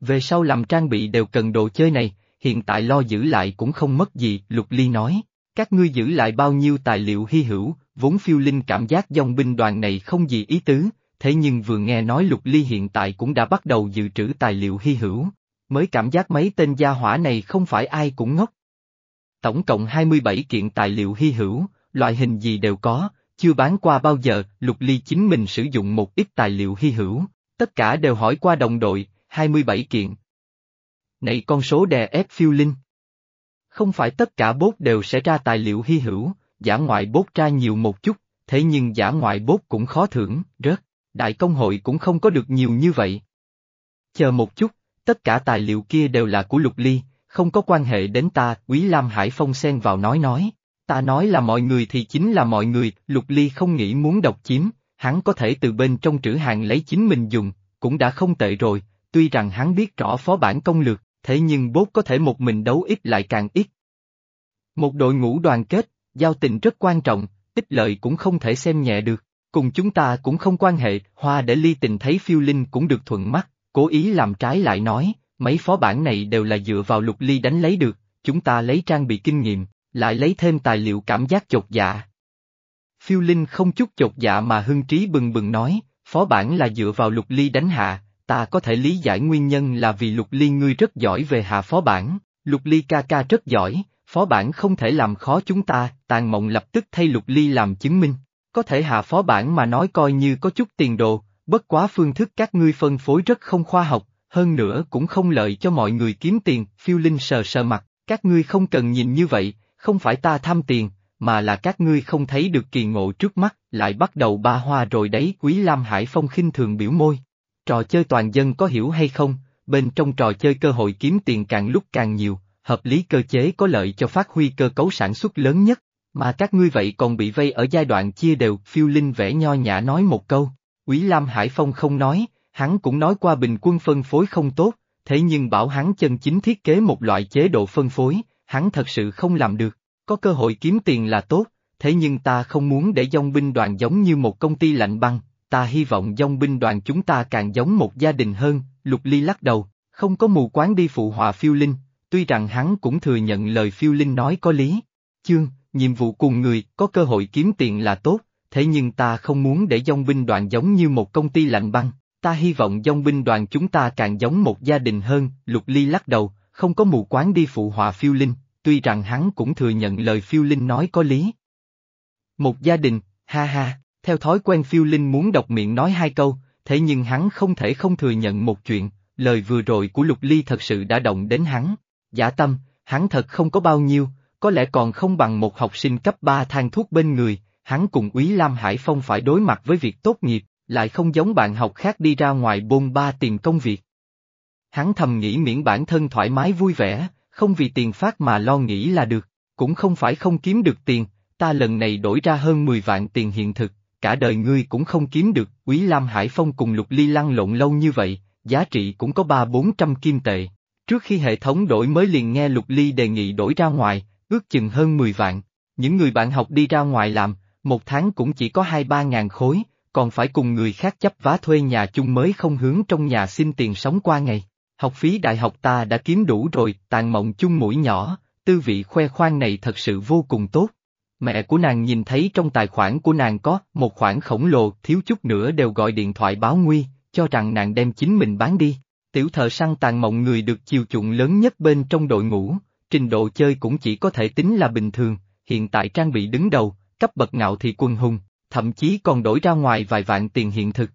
Về sau làm trang bị đều cần đồ chơi này, hiện tại lo giữ lại cũng không mất gì, Lục Ly nói. Các ngươi giữ lại bao nhiêu tài liệu hy hữu, vốn phiêu linh cảm giác dòng binh đoàn này không gì ý tứ, thế nhưng vừa nghe nói Lục Ly hiện tại cũng đã bắt đầu dự trữ tài liệu hy hữu, mới cảm giác mấy tên gia hỏa này không phải ai cũng ngốc. Tổng cộng 27 kiện tài liệu hy hữu, loại hình gì đều có, chưa bán qua bao giờ, Lục Ly chính mình sử dụng một ít tài liệu hy hữu, tất cả đều hỏi qua đồng đội, 27 kiện. Này con số đè ép phiêu linh. Không phải tất cả bốt đều sẽ ra tài liệu hy hữu, giả ngoại bốt ra nhiều một chút, thế nhưng giả ngoại bốt cũng khó thưởng, rớt, đại công hội cũng không có được nhiều như vậy. Chờ một chút, tất cả tài liệu kia đều là của Lục Ly, không có quan hệ đến ta, Quý Lam Hải Phong xen vào nói nói. Ta nói là mọi người thì chính là mọi người, Lục Ly không nghĩ muốn độc chiếm, hắn có thể từ bên trong trữ hàng lấy chính mình dùng, cũng đã không tệ rồi, tuy rằng hắn biết rõ phó bản công lược, thế nhưng bốt có thể một mình đấu ít lại càng ít. Một đội ngũ đoàn kết, giao tình rất quan trọng, tích lợi cũng không thể xem nhẹ được, cùng chúng ta cũng không quan hệ, hoa để ly tình thấy phiêu linh cũng được thuận mắt, cố ý làm trái lại nói, mấy phó bản này đều là dựa vào lục ly đánh lấy được, chúng ta lấy trang bị kinh nghiệm, lại lấy thêm tài liệu cảm giác chột dạ. Phiêu Linh không chút chột dạ mà hưng trí bừng bừng nói, phó bản là dựa vào lục ly đánh hạ, ta có thể lý giải nguyên nhân là vì lục ly ngươi rất giỏi về hạ phó bản, lục ly ca ca rất giỏi, phó bản không thể làm khó chúng ta, tàn mộng lập tức thay lục ly làm chứng minh. Có thể hạ phó bản mà nói coi như có chút tiền đồ, bất quá phương thức các ngươi phân phối rất không khoa học, hơn nữa cũng không lợi cho mọi người kiếm tiền, phiêu linh sờ sờ mặt, các ngươi không cần nhìn như vậy, không phải ta tham tiền, mà là các ngươi không thấy được kỳ ngộ trước mắt, lại bắt đầu ba hoa rồi đấy quý Lam Hải Phong khinh thường biểu môi. Trò chơi toàn dân có hiểu hay không, bên trong trò chơi cơ hội kiếm tiền càng lúc càng nhiều, hợp lý cơ chế có lợi cho phát huy cơ cấu sản xuất lớn nhất, mà các ngươi vậy còn bị vây ở giai đoạn chia đều, phiêu linh vẽ nho nhã nói một câu, quý Lam Hải Phong không nói, hắn cũng nói qua bình quân phân phối không tốt, thế nhưng bảo hắn chân chính thiết kế một loại chế độ phân phối, hắn thật sự không làm được, có cơ hội kiếm tiền là tốt, thế nhưng ta không muốn để dòng binh đoàn giống như một công ty lạnh băng, ta hy vọng dòng binh đoàn chúng ta càng giống một gia đình hơn, Lục Ly lắc đầu, không có mù quáng đi phụ họa phiêu linh, tuy rằng hắn cũng thừa nhận lời phiêu linh nói có lý. Chương, nhiệm vụ cùng người, có cơ hội kiếm tiền là tốt, thế nhưng ta không muốn để dòng binh đoàn giống như một công ty lạnh băng, ta hy vọng dòng binh đoàn chúng ta càng giống một gia đình hơn, Lục Ly lắc đầu, không có mù quáng đi phụ họa phiêu linh, tuy rằng hắn cũng thừa nhận lời phiêu linh nói có lý. Một gia đình, ha ha, theo thói quen phiêu linh muốn đọc miệng nói hai câu, thế nhưng hắn không thể không thừa nhận một chuyện, lời vừa rồi của Lục Ly thật sự đã động đến hắn. Giả tâm, hắn thật không có bao nhiêu, có lẽ còn không bằng một học sinh cấp 3 than thuốc bên người, hắn cùng Úy Lam Hải Phong phải đối mặt với việc tốt nghiệp, lại không giống bạn học khác đi ra ngoài bôn ba tìm công việc. Hắn thầm nghĩ miễn bản thân thoải mái vui vẻ, không vì tiền phát mà lo nghĩ là được, cũng không phải không kiếm được tiền, ta lần này đổi ra hơn 10 vạn tiền hiện thực, cả đời ngươi cũng không kiếm được, Quý Lam Hải Phong cùng Lục Ly lăn lộn lâu như vậy, giá trị cũng có ba bốn trăm kim tệ. Trước khi hệ thống đổi mới liền nghe Lục Ly đề nghị đổi ra ngoài, ước chừng hơn 10 vạn. Những người bạn học đi ra ngoài làm, một tháng cũng chỉ có hai ba ngàn khối, còn phải cùng người khác chấp vá thuê nhà chung mới không hướng trong nhà xin tiền sống qua ngày. Học phí đại học ta đã kiếm đủ rồi, tàn mộng chung mũi nhỏ, tư vị khoe khoang này thật sự vô cùng tốt. Mẹ của nàng nhìn thấy trong tài khoản của nàng có một khoản khổng lồ, thiếu chút nữa đều gọi điện thoại báo nguy, cho rằng nàng đem chính mình bán đi. Tiểu thợ săn tàn mộng người được chiều chuộng lớn nhất bên trong đội ngũ, trình độ chơi cũng chỉ có thể tính là bình thường, hiện tại trang bị đứng đầu, cấp bậc ngạo thì quân hùng, thậm chí còn đổi ra ngoài vài vạn tiền hiện thực.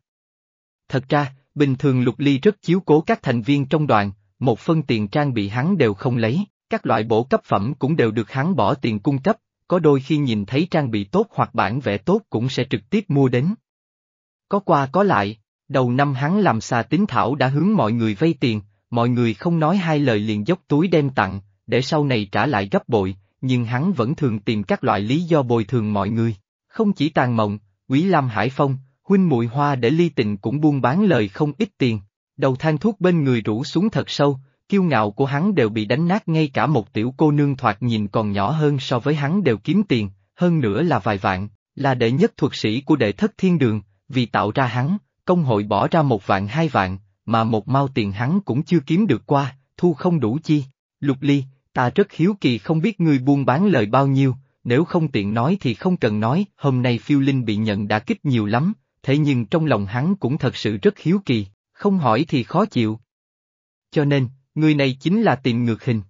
Thật ra, bình thường Lục Ly rất chiếu cố các thành viên trong đoàn, một phân tiền trang bị hắn đều không lấy, các loại bổ cấp phẩm cũng đều được hắn bỏ tiền cung cấp, có đôi khi nhìn thấy trang bị tốt hoặc bản vẽ tốt cũng sẽ trực tiếp mua đến. Có qua có lại, đầu năm hắn làm xà tính thảo đã hướng mọi người vay tiền, mọi người không nói hai lời liền dốc túi đem tặng, để sau này trả lại gấp bội, nhưng hắn vẫn thường tìm các loại lý do bồi thường mọi người. Không chỉ tàn mộng, Quý Lam Hải Phong, huynh muội hoa để ly tình cũng buôn bán lời không ít tiền. Đầu than thuốc bên người rủ xuống thật sâu, kiêu ngạo của hắn đều bị đánh nát ngay cả một tiểu cô nương thoạt nhìn còn nhỏ hơn so với hắn đều kiếm tiền, hơn nữa là vài vạn, là đệ nhất thuật sĩ của đệ thất thiên đường, vì tạo ra hắn, công hội bỏ ra một vạn hai vạn, mà một mao tiền hắn cũng chưa kiếm được qua, thu không đủ chi. Lục ly, ta rất hiếu kỳ không biết ngươi buôn bán lời bao nhiêu, nếu không tiện nói thì không cần nói, hôm nay phiêu linh bị nhận đã kích nhiều lắm, thế nhưng trong lòng hắn cũng thật sự rất hiếu kỳ, không hỏi thì khó chịu. Cho nên, người này chính là tìm ngược hình.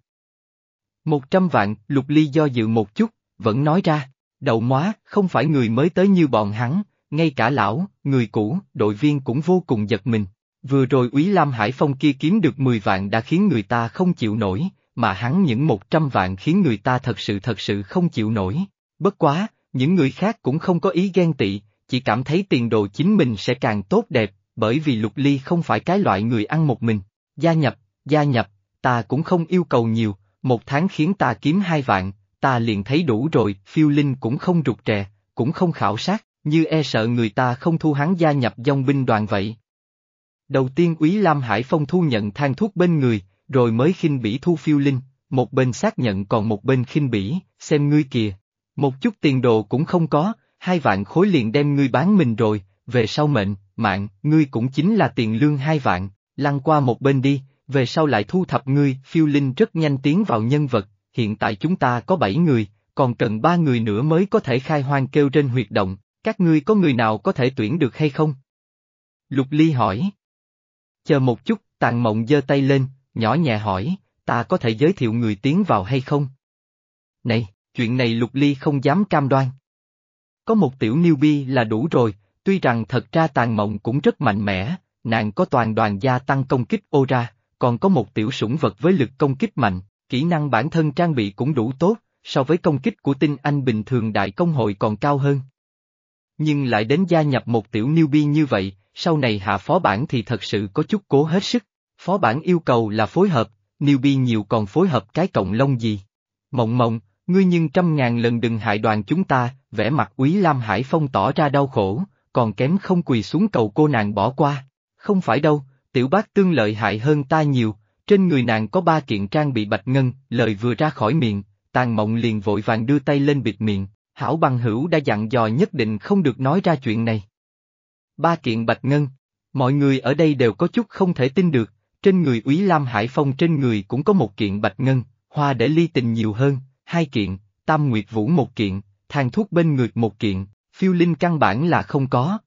Một trăm vạn, lục ly do dự một chút, vẫn nói ra, đậu móa, không phải người mới tới như bọn hắn, ngay cả lão, người cũ, đội viên cũng vô cùng giật mình. Vừa rồi úy Lam Hải Phong kia kiếm được 10 vạn đã khiến người ta không chịu nổi, mà hắn những 100 vạn khiến người ta thật sự thật sự không chịu nổi. Bất quá, những người khác cũng không có ý ghen tị, chỉ cảm thấy tiền đồ chính mình sẽ càng tốt đẹp, bởi vì Lục Ly không phải cái loại người ăn một mình. Gia nhập, gia nhập, ta cũng không yêu cầu nhiều, một tháng khiến ta kiếm hai vạn, ta liền thấy đủ rồi, phiêu linh cũng không rụt rè, cũng không khảo sát, như e sợ người ta không thu hắn gia nhập dòng binh đoàn vậy. Đầu tiên úy Lam Hải Phong thu nhận thang thuốc bên người, rồi mới khinh bỉ thu phiêu linh, một bên xác nhận còn một bên khinh bỉ, xem ngươi kìa. Một chút tiền đồ cũng không có, hai vạn khối liền đem ngươi bán mình rồi, về sau mệnh, mạng, ngươi cũng chính là tiền lương hai vạn, lăn qua một bên đi, về sau lại thu thập ngươi, phiêu linh rất nhanh tiến vào nhân vật, hiện tại chúng ta có bảy người, còn cần ba người nữa mới có thể khai hoang kêu trên huyệt động, các ngươi có người nào có thể tuyển được hay không? Lục Ly hỏi. Chờ một chút, tàn mộng giơ tay lên, nhỏ nhẹ hỏi, ta có thể giới thiệu người tiến vào hay không? Này, chuyện này Lục Ly không dám cam đoan. Có một tiểu newbie là đủ rồi, tuy rằng thật ra tàn mộng cũng rất mạnh mẽ, nàng có toàn đoàn gia tăng công kích ô ra, còn có một tiểu sủng vật với lực công kích mạnh, kỹ năng bản thân trang bị cũng đủ tốt, so với công kích của tinh anh bình thường đại công hội còn cao hơn. Nhưng lại đến gia nhập một tiểu newbie như vậy, sau này hạ phó bản thì thật sự có chút cố hết sức. Phó bản yêu cầu là phối hợp, newbie nhiều còn phối hợp cái cộng lông gì. Mộng mộng, ngươi nhưng trăm ngàn lần đừng hại đoàn chúng ta, vẻ mặt úy Lam Hải Phong tỏ ra đau khổ, còn kém không quỳ xuống cầu cô nàng bỏ qua. Không phải đâu, tiểu bác tương lợi hại hơn ta nhiều, trên người nàng có ba kiện trang bị bạch ngân, lời vừa ra khỏi miệng, tàn mộng liền vội vàng đưa tay lên bịt miệng, hảo bằng hữu đã dặn dò nhất định không được nói ra chuyện này. Ba kiện bạch ngân, mọi người ở đây đều có chút không thể tin được, trên người úy Lam Hải Phong trên người cũng có một kiện bạch ngân, hoa để ly tình nhiều hơn, hai kiện, tam nguyệt vũ một kiện, thang thuốc bên ngược một kiện, phiêu linh căn bản là không có.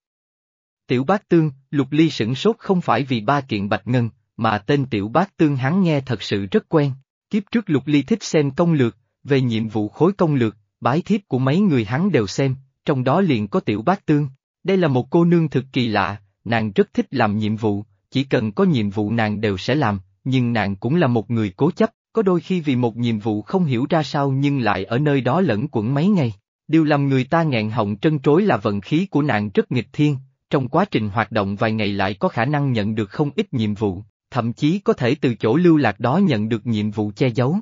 Tiểu bác tương, lục ly sửng sốt không phải vì ba kiện bạch ngân, mà tên tiểu bác tương hắn nghe thật sự rất quen. Kiếp trước lục ly thích xem công lược, về nhiệm vụ khối công lược, bái thiếp của mấy người hắn đều xem, trong đó liền có tiểu bác tương. Đây là một cô nương thực kỳ lạ, nàng rất thích làm nhiệm vụ, chỉ cần có nhiệm vụ nàng đều sẽ làm, nhưng nàng cũng là một người cố chấp, có đôi khi vì một nhiệm vụ không hiểu ra sao nhưng lại ở nơi đó lẫn quẩn mấy ngày. Điều làm người ta nghẹn họng trân trối là vận khí của nàng rất nghịch thiên, trong quá trình hoạt động vài ngày lại có khả năng nhận được không ít nhiệm vụ, thậm chí có thể từ chỗ lưu lạc đó nhận được nhiệm vụ che giấu.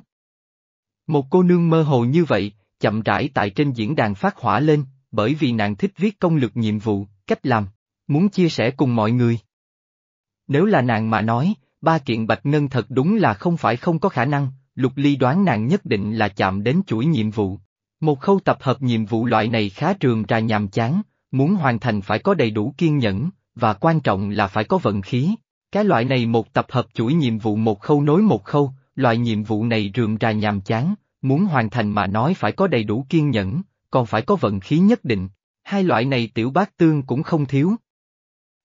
Một cô nương mơ hồ như vậy, chậm rãi tại trên diễn đàn phát hỏa lên, bởi vì nàng thích viết công lược nhiệm vụ, cách làm, muốn chia sẻ cùng mọi người. Nếu là nàng mà nói, ba kiện bạch ngân thật đúng là không phải không có khả năng, lục ly đoán nàng nhất định là chạm đến chuỗi nhiệm vụ. Một khâu tập hợp nhiệm vụ loại này khá trường ra nhàm chán, muốn hoàn thành phải có đầy đủ kiên nhẫn, và quan trọng là phải có vận khí. Cái loại này một tập hợp chuỗi nhiệm vụ một khâu nối một khâu, loại nhiệm vụ này rườm rà nhàm chán, muốn hoàn thành mà nói phải có đầy đủ kiên nhẫn, còn phải có vận khí nhất định. Hai loại này tiểu bác tương cũng không thiếu.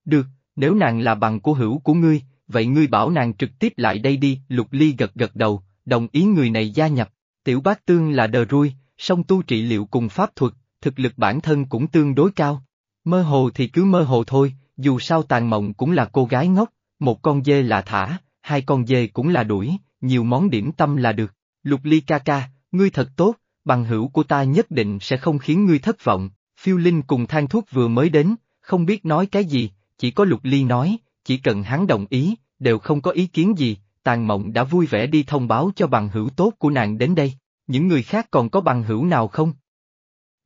Được, nếu nàng là bằng của hữu của ngươi, vậy ngươi bảo nàng trực tiếp lại đây đi, lục ly gật gật đầu, đồng ý người này gia nhập. Tiểu bác tương là đờ ruôi, song tu trị liệu cùng pháp thuật, thực lực bản thân cũng tương đối cao. Mơ hồ thì cứ mơ hồ thôi, dù sao tàn mộng cũng là cô gái ngốc, một con dê là thả, hai con dê cũng là đuổi, nhiều món điểm tâm là được. Lục ly ca ca, ngươi thật tốt, bằng hữu của ta nhất định sẽ không khiến ngươi thất vọng. Phiêu Linh cùng than thuốc vừa mới đến, không biết nói cái gì, chỉ có Lục Ly nói, chỉ cần hắn đồng ý, đều không có ý kiến gì, Tàn Mộng đã vui vẻ đi thông báo cho bằng hữu tốt của nàng đến đây, những người khác còn có bằng hữu nào không?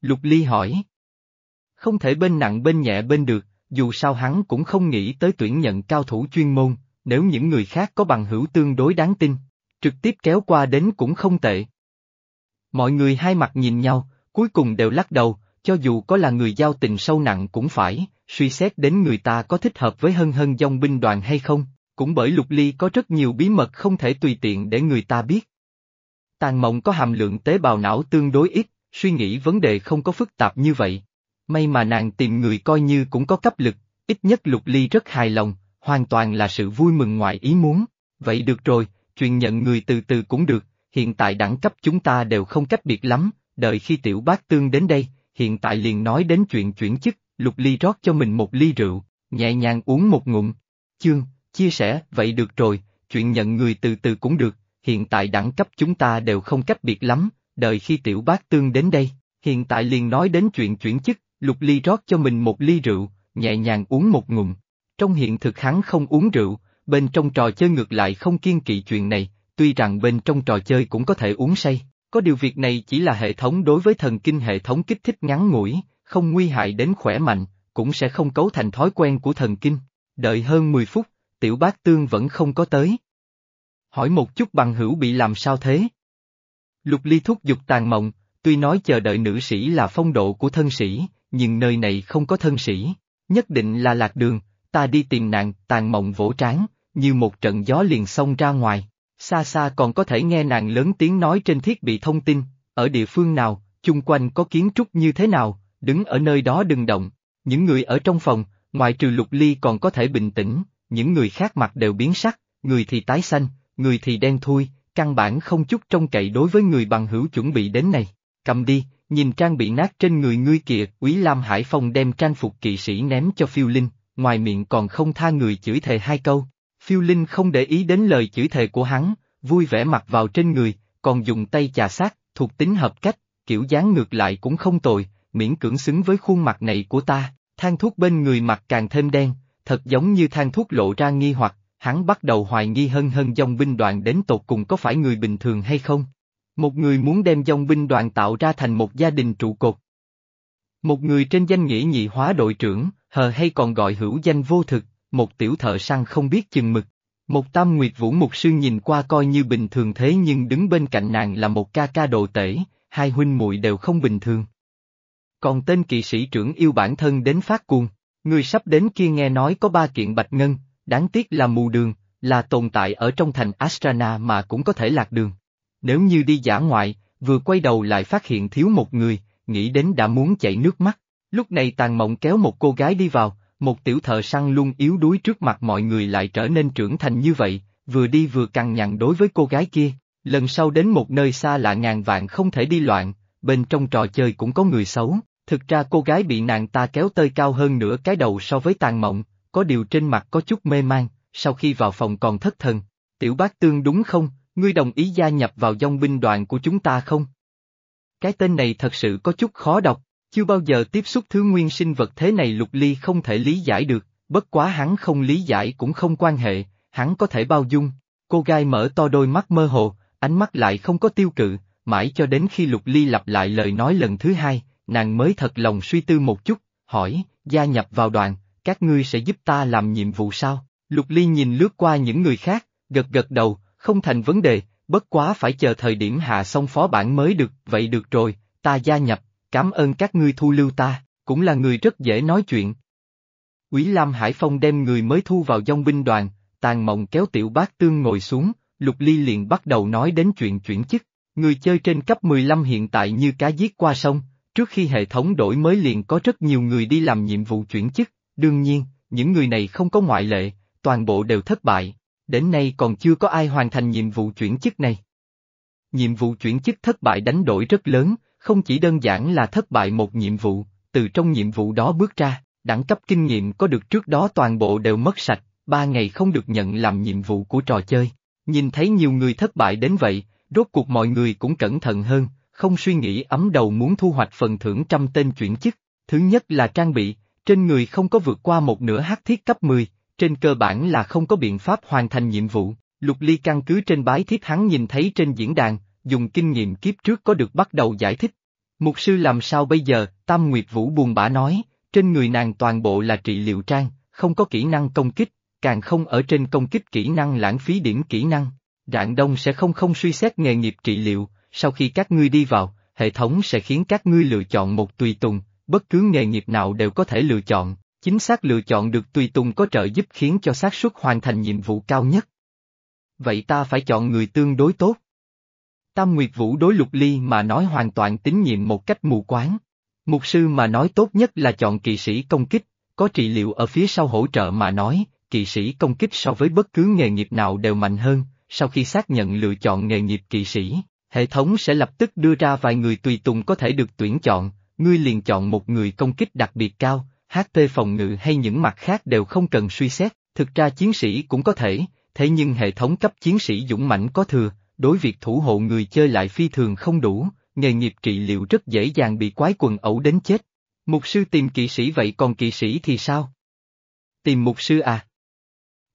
Lục Ly hỏi. Không thể bên nặng bên nhẹ bên được, dù sao hắn cũng không nghĩ tới tuyển nhận cao thủ chuyên môn, nếu những người khác có bằng hữu tương đối đáng tin, trực tiếp kéo qua đến cũng không tệ. Mọi người hai mặt nhìn nhau, cuối cùng đều lắc đầu, cho dù có là người giao tình sâu nặng cũng phải, suy xét đến người ta có thích hợp với hân hân dòng binh đoàn hay không, cũng bởi lục ly có rất nhiều bí mật không thể tùy tiện để người ta biết. Tàn mộng có hàm lượng tế bào não tương đối ít, suy nghĩ vấn đề không có phức tạp như vậy. May mà nàng tìm người coi như cũng có cấp lực, ít nhất Lục Ly rất hài lòng, hoàn toàn là sự vui mừng ngoài ý muốn. Vậy được rồi, chuyện nhận người từ từ cũng được, hiện tại đẳng cấp chúng ta đều không cách biệt lắm, đợi khi tiểu bác tương đến đây, hiện tại liền nói đến chuyện chuyển chức, Lục Ly rót cho mình một ly rượu, nhẹ nhàng uống một ngụm. Chương, chia sẻ, vậy được rồi, chuyện nhận người từ từ cũng được, hiện tại đẳng cấp chúng ta đều không cách biệt lắm, đợi khi tiểu bác tương đến đây, hiện tại liền nói đến chuyện chuyển chức, Lục Ly rót cho mình một ly rượu, nhẹ nhàng uống một ngụm. Trong hiện thực hắn không uống rượu, bên trong trò chơi ngược lại không kiên kỵ chuyện này, tuy rằng bên trong trò chơi cũng có thể uống say, có điều việc này chỉ là hệ thống đối với thần kinh hệ thống kích thích ngắn ngủi, không nguy hại đến khỏe mạnh, cũng sẽ không cấu thành thói quen của thần kinh. Đợi hơn 10 phút, tiểu bác tương vẫn không có tới. Hỏi một chút bằng hữu bị làm sao thế? Lục ly thúc giục tàn mộng, tuy nói chờ đợi nữ sĩ là phong độ của thân sĩ, nhưng nơi này không có thân sĩ, nhất định là lạc đường, ta đi tìm nàng, tàn mộng vỗ trán, như một trận gió liền xông ra ngoài, xa xa còn có thể nghe nàng lớn tiếng nói trên thiết bị thông tin, ở địa phương nào, chung quanh có kiến trúc như thế nào, đứng ở nơi đó đừng động, những người ở trong phòng, ngoại trừ lục ly còn có thể bình tĩnh, những người khác mặt đều biến sắc, người thì tái xanh, người thì đen thui, căn bản không chút trông cậy đối với người bằng hữu chuẩn bị đến này. Cầm đi, nhìn trang bị nát trên người ngươi kìa, Quý Lam Hải Phong đem trang phục kỵ sĩ ném cho phiêu linh, ngoài miệng còn không tha người chửi thề hai câu. Phiêu linh không để ý đến lời chửi thề của hắn, vui vẻ mặc vào trên người, còn dùng tay chà sát, thuộc tính hợp cách, kiểu dáng ngược lại cũng không tồi, miễn cưỡng xứng với khuôn mặt này của ta, than thuốc bên người mặt càng thêm đen, thật giống như than thuốc lộ ra nghi hoặc, hắn bắt đầu hoài nghi hân hân dòng binh đoàn đến tột cùng có phải người bình thường hay không. Một người muốn đem dòng binh đoàn tạo ra thành một gia đình trụ cột. Một người trên danh nghĩa nhị hóa đội trưởng, hờ hay còn gọi hữu danh vô thực, một tiểu thợ săn không biết chừng mực. Một tam nguyệt vũ mục sư nhìn qua coi như bình thường thế nhưng đứng bên cạnh nàng là một ca ca đồ tể, hai huynh muội đều không bình thường. Còn tên kỵ sĩ trưởng yêu bản thân đến phát cuồng, người sắp đến kia nghe nói có ba kiện bạch ngân, đáng tiếc là mù đường, là tồn tại ở trong thành Astrana mà cũng có thể lạc đường. Nếu như đi giả ngoại, vừa quay đầu lại phát hiện thiếu một người, nghĩ đến đã muốn chảy nước mắt. Lúc này tàn mộng kéo một cô gái đi vào, một tiểu thợ săn luôn yếu đuối trước mặt mọi người lại trở nên trưởng thành như vậy, vừa đi vừa cằn nhằn đối với cô gái kia. Lần sau đến một nơi xa lạ ngàn vạn không thể đi loạn, bên trong trò chơi cũng có người xấu. Thực ra cô gái bị nàng ta kéo tơi cao hơn nửa cái đầu so với tàn mộng, có điều trên mặt có chút mê man, sau khi vào phòng còn thất thần. Tiểu bác tương đúng không, ngươi đồng ý gia nhập vào dòng binh đoàn của chúng ta không? Cái tên này thật sự có chút khó đọc, chưa bao giờ tiếp xúc thứ nguyên sinh vật thế này lục ly không thể lý giải được, bất quá hắn không lý giải cũng không quan hệ, hắn có thể bao dung. Cô gái mở to đôi mắt mơ hồ, ánh mắt lại không có tiêu cự, mãi cho đến khi lục ly lặp lại lời nói lần thứ hai, nàng mới thật lòng suy tư một chút, hỏi, gia nhập vào đoàn, các ngươi sẽ giúp ta làm nhiệm vụ sao? Lục Ly nhìn lướt qua những người khác, gật gật đầu, không thành vấn đề, bất quá phải chờ thời điểm hạ xong phó bản mới được, vậy được rồi, ta gia nhập, cảm ơn các ngươi thu lưu ta, cũng là người rất dễ nói chuyện. Quý Lam Hải Phong đem người mới thu vào dòng binh đoàn, tàn mộng kéo tiểu bác tương ngồi xuống, Lục Ly liền bắt đầu nói đến chuyện chuyển chức. Người chơi trên cấp 15 hiện tại như cá giết qua sông, trước khi hệ thống đổi mới liền có rất nhiều người đi làm nhiệm vụ chuyển chức, đương nhiên, những người này không có ngoại lệ, toàn bộ đều thất bại, đến nay còn chưa có ai hoàn thành nhiệm vụ chuyển chức này. Nhiệm vụ chuyển chức thất bại đánh đổi rất lớn, không chỉ đơn giản là thất bại một nhiệm vụ, từ trong nhiệm vụ đó bước ra, đẳng cấp kinh nghiệm có được trước đó toàn bộ đều mất sạch, ba ngày không được nhận làm nhiệm vụ của trò chơi. Nhìn thấy nhiều người thất bại đến vậy, rốt cuộc mọi người cũng cẩn thận hơn, không suy nghĩ ấm đầu muốn thu hoạch phần thưởng trăm tên chuyển chức. Thứ nhất là trang bị, trên người không có vượt qua một nửa hắc thiết cấp 10, trên cơ bản là không có biện pháp hoàn thành nhiệm vụ. Lục Ly căn cứ trên bái thiếp hắn nhìn thấy trên diễn đàn, dùng kinh nghiệm kiếp trước có được bắt đầu giải thích. Mục sư làm sao bây giờ, Tam Nguyệt Vũ buồn bã nói, trên người nàng toàn bộ là trị liệu trang, không có kỹ năng công kích, càng không ở trên công kích kỹ năng lãng phí điểm kỹ năng. Rạng Đông sẽ không không suy xét nghề nghiệp trị liệu, sau khi các ngươi đi vào, hệ thống sẽ khiến các ngươi lựa chọn một tùy tùng, bất cứ nghề nghiệp nào đều có thể lựa chọn, chính xác lựa chọn được tùy tùng có trợ giúp khiến cho xác suất hoàn thành nhiệm vụ cao nhất. Vậy ta phải chọn người tương đối tốt. Tam Nguyệt Vũ đối Lục Ly mà nói hoàn toàn tín nhiệm một cách mù quáng. Mục sư mà nói tốt nhất là chọn kỵ sĩ công kích, có trị liệu ở phía sau hỗ trợ mà nói, kỵ sĩ công kích so với bất cứ nghề nghiệp nào đều mạnh hơn, sau khi xác nhận lựa chọn nghề nghiệp kỵ sĩ, hệ thống sẽ lập tức đưa ra vài người tùy tùng có thể được tuyển chọn, ngươi liền chọn một người công kích đặc biệt cao, HP phòng ngự hay những mặt khác đều không cần suy xét, thực ra chiến sĩ cũng có thể, thế nhưng hệ thống cấp chiến sĩ dũng mãnh có thừa, đối việc thủ hộ người chơi lại phi thường không đủ, nghề nghiệp trị liệu rất dễ dàng bị quái quần ẩu đến chết. Mục sư tìm kỵ sĩ vậy còn kỵ sĩ thì sao? Tìm mục sư à?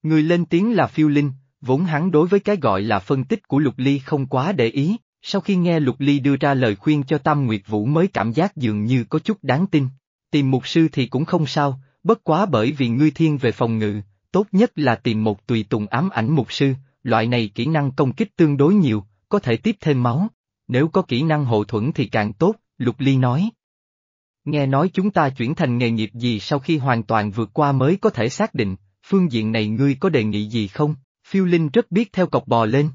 Người lên tiếng là phiêu linh, vốn hắn đối với cái gọi là phân tích của Lục Ly không quá để ý, sau khi nghe Lục Ly đưa ra lời khuyên cho Tam Nguyệt Vũ mới cảm giác dường như có chút đáng tin. Tìm mục sư thì cũng không sao, bất quá bởi vì ngươi thiên về phòng ngự, tốt nhất là tìm một tùy tùng ám ảnh mục sư, loại này kỹ năng công kích tương đối nhiều, có thể tiếp thêm máu. Nếu có kỹ năng hộ thuẫn thì càng tốt, Lục Ly nói. Nghe nói chúng ta chuyển thành nghề nghiệp gì sau khi hoàn toàn vượt qua mới có thể xác định, phương diện này ngươi có đề nghị gì không? Phiêu Linh rất biết theo cọc bò lên.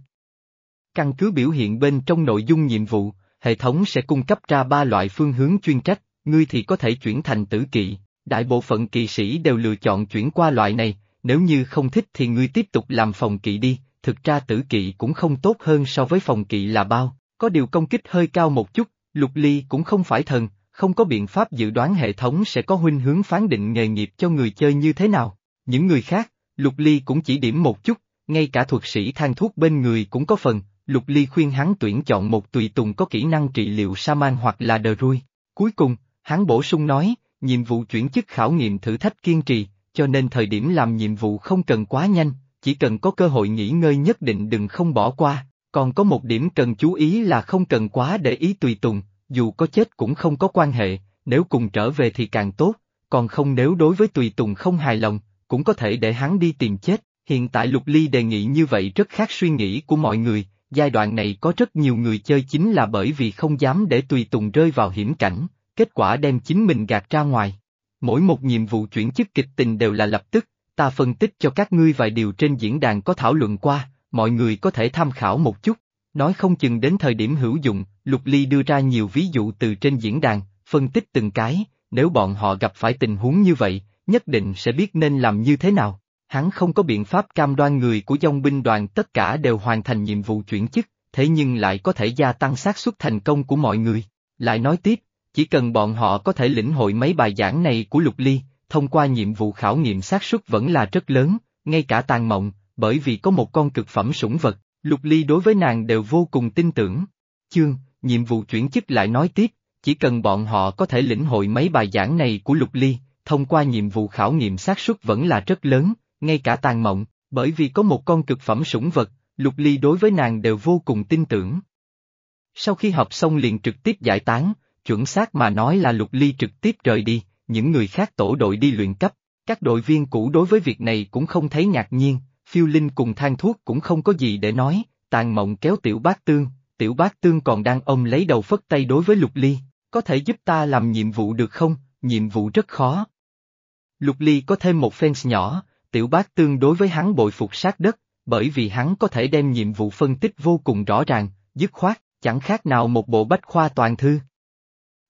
Căn cứ biểu hiện bên trong nội dung nhiệm vụ, hệ thống sẽ cung cấp ra ba loại phương hướng chuyên trách, ngươi thì có thể chuyển thành tử kỵ, đại bộ phận kỵ sĩ đều lựa chọn chuyển qua loại này, nếu như không thích thì ngươi tiếp tục làm phòng kỵ đi, thực ra tử kỵ cũng không tốt hơn so với phòng kỵ là bao, có điều công kích hơi cao một chút, lục ly cũng không phải thần, không có biện pháp dự đoán hệ thống sẽ có huynh hướng phán định nghề nghiệp cho người chơi như thế nào. Những người khác, lục ly cũng chỉ điểm một chút, ngay cả thuật sĩ thang thuốc bên người cũng có phần, lục ly khuyên hắn tuyển chọn một tùy tùng có kỹ năng trị liệu sa man hoặc là đờ rui. Cuối cùng, hắn bổ sung nói, nhiệm vụ chuyển chức khảo nghiệm thử thách kiên trì, cho nên thời điểm làm nhiệm vụ không cần quá nhanh, chỉ cần có cơ hội nghỉ ngơi nhất định đừng không bỏ qua, còn có một điểm cần chú ý là không cần quá để ý tùy tùng, dù có chết cũng không có quan hệ, nếu cùng trở về thì càng tốt, còn không nếu đối với tùy tùng không hài lòng, cũng có thể để hắn đi tìm chết. Hiện tại Lục Ly đề nghị như vậy rất khác suy nghĩ của mọi người, giai đoạn này có rất nhiều người chơi chính là bởi vì không dám để tùy tùng rơi vào hiểm cảnh, kết quả đem chính mình gạt ra ngoài. Mỗi một nhiệm vụ chuyển chức kịch tình đều là lập tức, ta phân tích cho các ngươi vài điều trên diễn đàn có thảo luận qua, mọi người có thể tham khảo một chút, nói không chừng đến thời điểm hữu dụng, Lục Ly đưa ra nhiều ví dụ từ trên diễn đàn, phân tích từng cái, nếu bọn họ gặp phải tình huống như vậy, nhất định sẽ biết nên làm như thế nào. Hắn không có biện pháp cam đoan người của dòng binh đoàn tất cả đều hoàn thành nhiệm vụ chuyển chức, thế nhưng lại có thể gia tăng xác suất thành công của mọi người. Lại nói tiếp, chỉ cần bọn họ có thể lĩnh hội mấy bài giảng này của Lục Ly, thông qua nhiệm vụ khảo nghiệm xác suất vẫn là rất lớn, ngay cả tàn mộng, bởi vì có một con cực phẩm sủng vật, Lục Ly đối với nàng đều vô cùng tin tưởng. Chương, nhiệm vụ chuyển chức lại nói tiếp, chỉ cần bọn họ có thể lĩnh hội mấy bài giảng này của Lục Ly, thông qua nhiệm vụ khảo nghiệm xác suất vẫn là rất lớn, ngay cả tàn mộng, bởi vì có một con cực phẩm sủng vật, Lục Ly đối với nàng đều vô cùng tin tưởng. Sau khi học xong liền trực tiếp giải tán, chuẩn xác mà nói là Lục Ly trực tiếp rời đi, những người khác tổ đội đi luyện cấp, các đội viên cũ đối với việc này cũng không thấy ngạc nhiên, phiêu linh cùng than thuốc cũng không có gì để nói, tàn mộng kéo tiểu bác tương, tiểu bác tương còn đang ôm lấy đầu phất tay đối với Lục Ly, có thể giúp ta làm nhiệm vụ được không, nhiệm vụ rất khó. Lục Ly có thêm một fans nhỏ, tiểu bác tương đối với hắn bội phục sát đất, bởi vì hắn có thể đem nhiệm vụ phân tích vô cùng rõ ràng, dứt khoát, chẳng khác nào một bộ bách khoa toàn thư.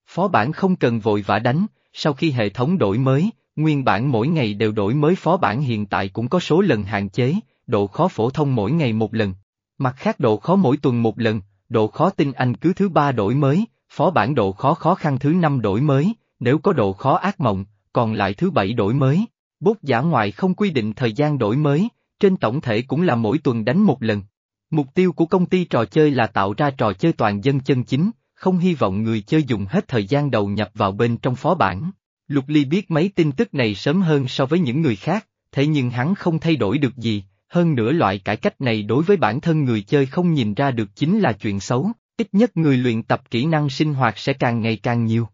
Phó bản không cần vội vã đánh, sau khi hệ thống đổi mới, nguyên bản mỗi ngày đều đổi mới phó bản hiện tại cũng có số lần hạn chế, độ khó phổ thông mỗi ngày một lần. Mặt khác độ khó mỗi tuần một lần, độ khó tinh anh cứ thứ ba đổi mới, phó bản độ khó khó khăn thứ năm đổi mới, nếu có độ khó ác mộng, còn lại thứ bảy đổi mới. Bốt giả ngoại không quy định thời gian đổi mới, trên tổng thể cũng là mỗi tuần đánh một lần. Mục tiêu của công ty trò chơi là tạo ra trò chơi toàn dân chân chính, không hy vọng người chơi dùng hết thời gian đầu nhập vào bên trong phó bản. Lục Ly biết mấy tin tức này sớm hơn so với những người khác, thế nhưng hắn không thay đổi được gì, hơn nữa loại cải cách này đối với bản thân người chơi không nhìn ra được chính là chuyện xấu, ít nhất người luyện tập kỹ năng sinh hoạt sẽ càng ngày càng nhiều.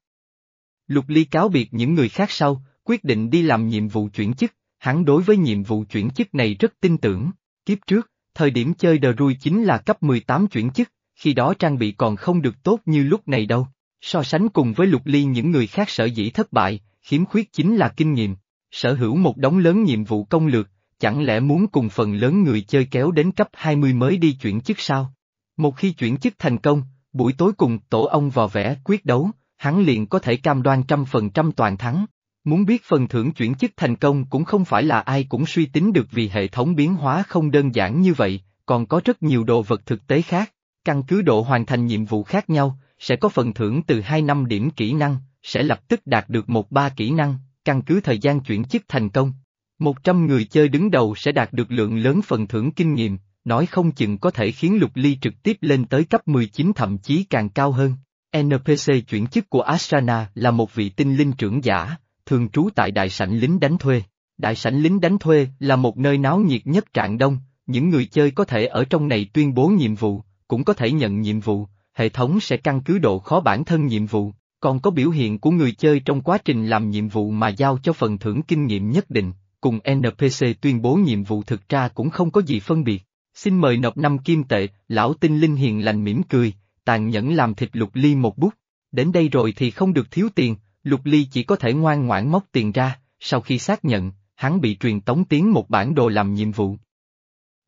Lục Ly cáo biệt những người khác sau, quyết định đi làm nhiệm vụ chuyển chức, hắn đối với nhiệm vụ chuyển chức này rất tin tưởng, kiếp trước, thời điểm chơi đờ rui chính là cấp 18 chuyển chức, khi đó trang bị còn không được tốt như lúc này đâu. So sánh cùng với lục ly những người khác sở dĩ thất bại, khiếm khuyết chính là kinh nghiệm. Sở hữu một đống lớn nhiệm vụ công lược, chẳng lẽ muốn cùng phần lớn người chơi kéo đến cấp 20 mới đi chuyển chức sao? Một khi chuyển chức thành công, buổi tối cùng tổ ông vò vẽ quyết đấu, hắn liền có thể cam đoan trăm phần trăm toàn thắng. Muốn biết phần thưởng chuyển chức thành công cũng không phải là ai cũng suy tính được vì hệ thống biến hóa không đơn giản như vậy, còn có rất nhiều đồ vật thực tế khác. Căn cứ độ hoàn thành nhiệm vụ khác nhau, sẽ có phần thưởng từ 2 năm điểm kỹ năng, sẽ lập tức đạt được một ba kỹ năng, căn cứ thời gian chuyển chức thành công. 100 người chơi đứng đầu sẽ đạt được lượng lớn phần thưởng kinh nghiệm, nói không chừng có thể khiến Lục Ly trực tiếp lên tới cấp 19 thậm chí càng cao hơn. NPC chuyển chức của Ashrana là một vị tinh linh trưởng giả, thường trú tại đại sảnh lính đánh thuê. Đại sảnh lính đánh thuê là một nơi náo nhiệt nhất trạng đông, những người chơi có thể ở trong này tuyên bố nhiệm vụ, cũng có thể nhận nhiệm vụ, hệ thống sẽ căn cứ độ khó bản thân nhiệm vụ, còn có biểu hiện của người chơi trong quá trình làm nhiệm vụ mà giao cho phần thưởng kinh nghiệm nhất định, cùng NPC tuyên bố nhiệm vụ thực ra cũng không có gì phân biệt. Xin mời nộp năm kim tệ, lão tinh linh hiền lành mỉm cười, tàn nhẫn làm thịt lục ly một bút. Đến đây rồi thì không được thiếu tiền, lục ly chỉ có thể ngoan ngoãn móc tiền ra, sau khi xác nhận, hắn bị truyền tống tiến một bản đồ làm nhiệm vụ.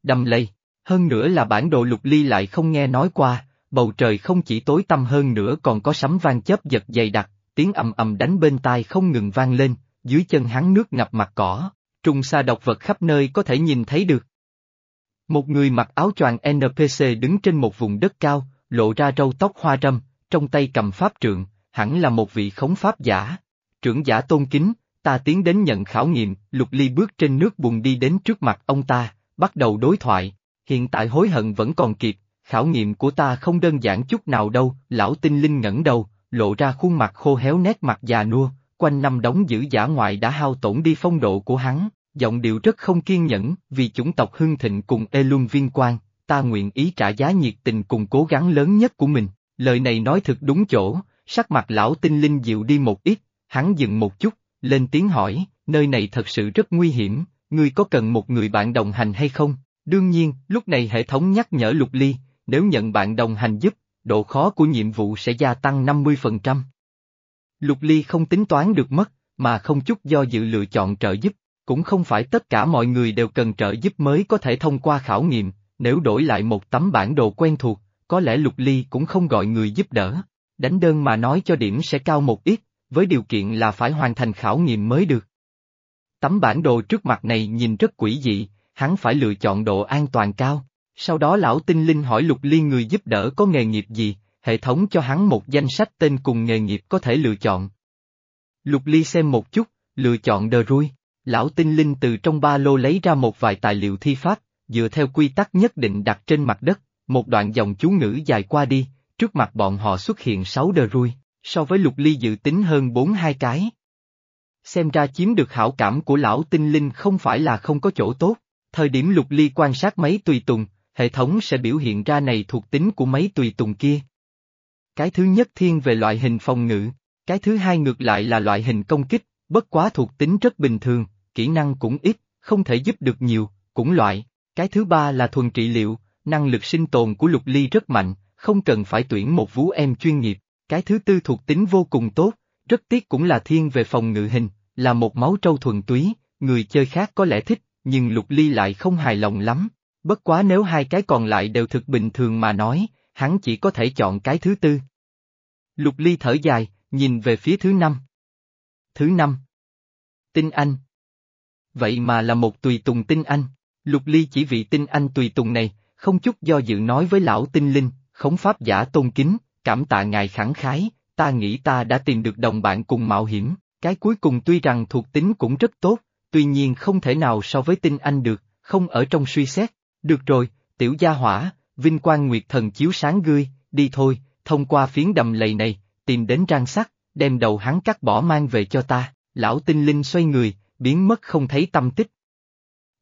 Đâm lây, hơn nữa là bản đồ lục ly lại không nghe nói qua, bầu trời không chỉ tối tăm hơn nữa còn có sấm vang chớp giật dày đặc, tiếng ầm ầm đánh bên tai không ngừng vang lên, dưới chân hắn nước ngập mặt cỏ, trùng xa độc vật khắp nơi có thể nhìn thấy được. Một người mặc áo choàng NPC đứng trên một vùng đất cao, lộ ra râu tóc hoa râm, trong tay cầm pháp trượng, hẳn là một vị khống pháp giả. Trưởng giả tôn kính, ta tiến đến nhận khảo nghiệm, lục ly bước trên nước bùn đi đến trước mặt ông ta, bắt đầu đối thoại. Hiện tại hối hận vẫn còn kịp, khảo nghiệm của ta không đơn giản chút nào đâu, lão tinh linh ngẩng đầu, lộ ra khuôn mặt khô héo nét mặt già nua, quanh năm đóng giữ giả ngoại đã hao tổn đi phong độ của hắn, giọng điệu rất không kiên nhẫn, vì chủng tộc hưng thịnh cùng Elun viên quan, ta nguyện ý trả giá nhiệt tình cùng cố gắng lớn nhất của mình, lời này nói thực đúng chỗ, sắc mặt lão tinh linh dịu đi một ít, hắn dừng một chút, lên tiếng hỏi, nơi này thật sự rất nguy hiểm, ngươi có cần một người bạn đồng hành hay không? Đương nhiên, lúc này hệ thống nhắc nhở Lục Ly, nếu nhận bạn đồng hành giúp, độ khó của nhiệm vụ sẽ gia tăng 50%. Lục Ly không tính toán được mất, mà không chút do dự lựa chọn trợ giúp, cũng không phải tất cả mọi người đều cần trợ giúp mới có thể thông qua khảo nghiệm, nếu đổi lại một tấm bản đồ quen thuộc, có lẽ Lục Ly cũng không gọi người giúp đỡ. Đánh đơn mà nói cho điểm sẽ cao một ít, với điều kiện là phải hoàn thành khảo nghiệm mới được. Tấm bản đồ trước mặt này nhìn rất quỷ dị, hắn phải lựa chọn độ an toàn cao. Sau đó lão tinh linh hỏi Lục liên người giúp đỡ có nghề nghiệp gì, hệ thống cho hắn một danh sách tên cùng nghề nghiệp có thể lựa chọn. Lục Ly xem một chút, lựa chọn đờ rui. Lão tinh linh từ trong ba lô lấy ra một vài tài liệu thi pháp, dựa theo quy tắc nhất định đặt trên mặt đất, một đoạn dòng chú ngữ dài qua đi, trước mặt bọn họ xuất hiện sáu đờ rui, so với lục ly dự tính hơn bốn hai cái. Xem ra chiếm được hảo cảm của lão tinh linh không phải là không có chỗ tốt, thời điểm lục ly quan sát mấy tùy tùng, hệ thống sẽ biểu hiện ra này thuộc tính của mấy tùy tùng kia. Cái thứ nhất thiên về loại hình phòng ngự, cái thứ hai ngược lại là loại hình công kích, bất quá thuộc tính rất bình thường, kỹ năng cũng ít, không thể giúp được nhiều, cũng loại. Cái thứ ba là thuần trị liệu, năng lực sinh tồn của lục ly rất mạnh, không cần phải tuyển một vú em chuyên nghiệp. Cái thứ tư thuộc tính vô cùng tốt, rất tiếc cũng là thiên về phòng ngự hình, là một máu trâu thuần túy, người chơi khác có lẽ thích, nhưng lục ly lại không hài lòng lắm. Bất quá nếu hai cái còn lại đều thực bình thường mà nói, hắn chỉ có thể chọn cái thứ tư. Lục ly thở dài, nhìn về phía thứ năm. Thứ năm. Tinh Anh. Vậy mà là một tùy tùng tinh Anh. Lục ly chỉ vị tinh Anh tùy tùng này, không chút do dự nói với lão tinh linh, khống pháp giả tôn kính, cảm tạ ngài khẳng khái, ta nghĩ ta đã tìm được đồng bạn cùng mạo hiểm, cái cuối cùng tuy rằng thuộc tính cũng rất tốt, tuy nhiên không thể nào so với tinh anh được, không ở trong suy xét, được rồi, tiểu gia hỏa, vinh quang nguyệt thần chiếu sáng gươi, đi thôi, thông qua phiến đầm lầy này, tìm đến trang sắt, đem đầu hắn cắt bỏ mang về cho ta, lão tinh linh xoay người, biến mất không thấy tâm tích.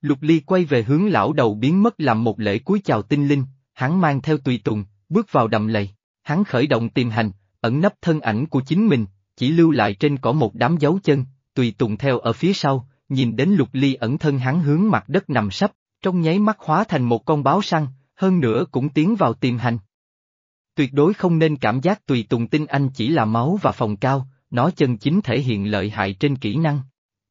Lục Ly quay về hướng lão đầu biến mất làm một lễ cúi chào tinh linh, hắn mang theo tùy tùng, bước vào đầm lầy, hắn khởi động tìm hành, ẩn nấp thân ảnh của chính mình, chỉ lưu lại trên cỏ một đám dấu chân, tùy tùng theo ở phía sau, nhìn đến Lục Ly ẩn thân hắn hướng mặt đất nằm sấp, trong nháy mắt hóa thành một con báo săn, hơn nữa cũng tiến vào tìm hành. Tuyệt đối không nên cảm giác tùy tùng tinh anh chỉ là máu và phòng cao, nó chân chính thể hiện lợi hại trên kỹ năng.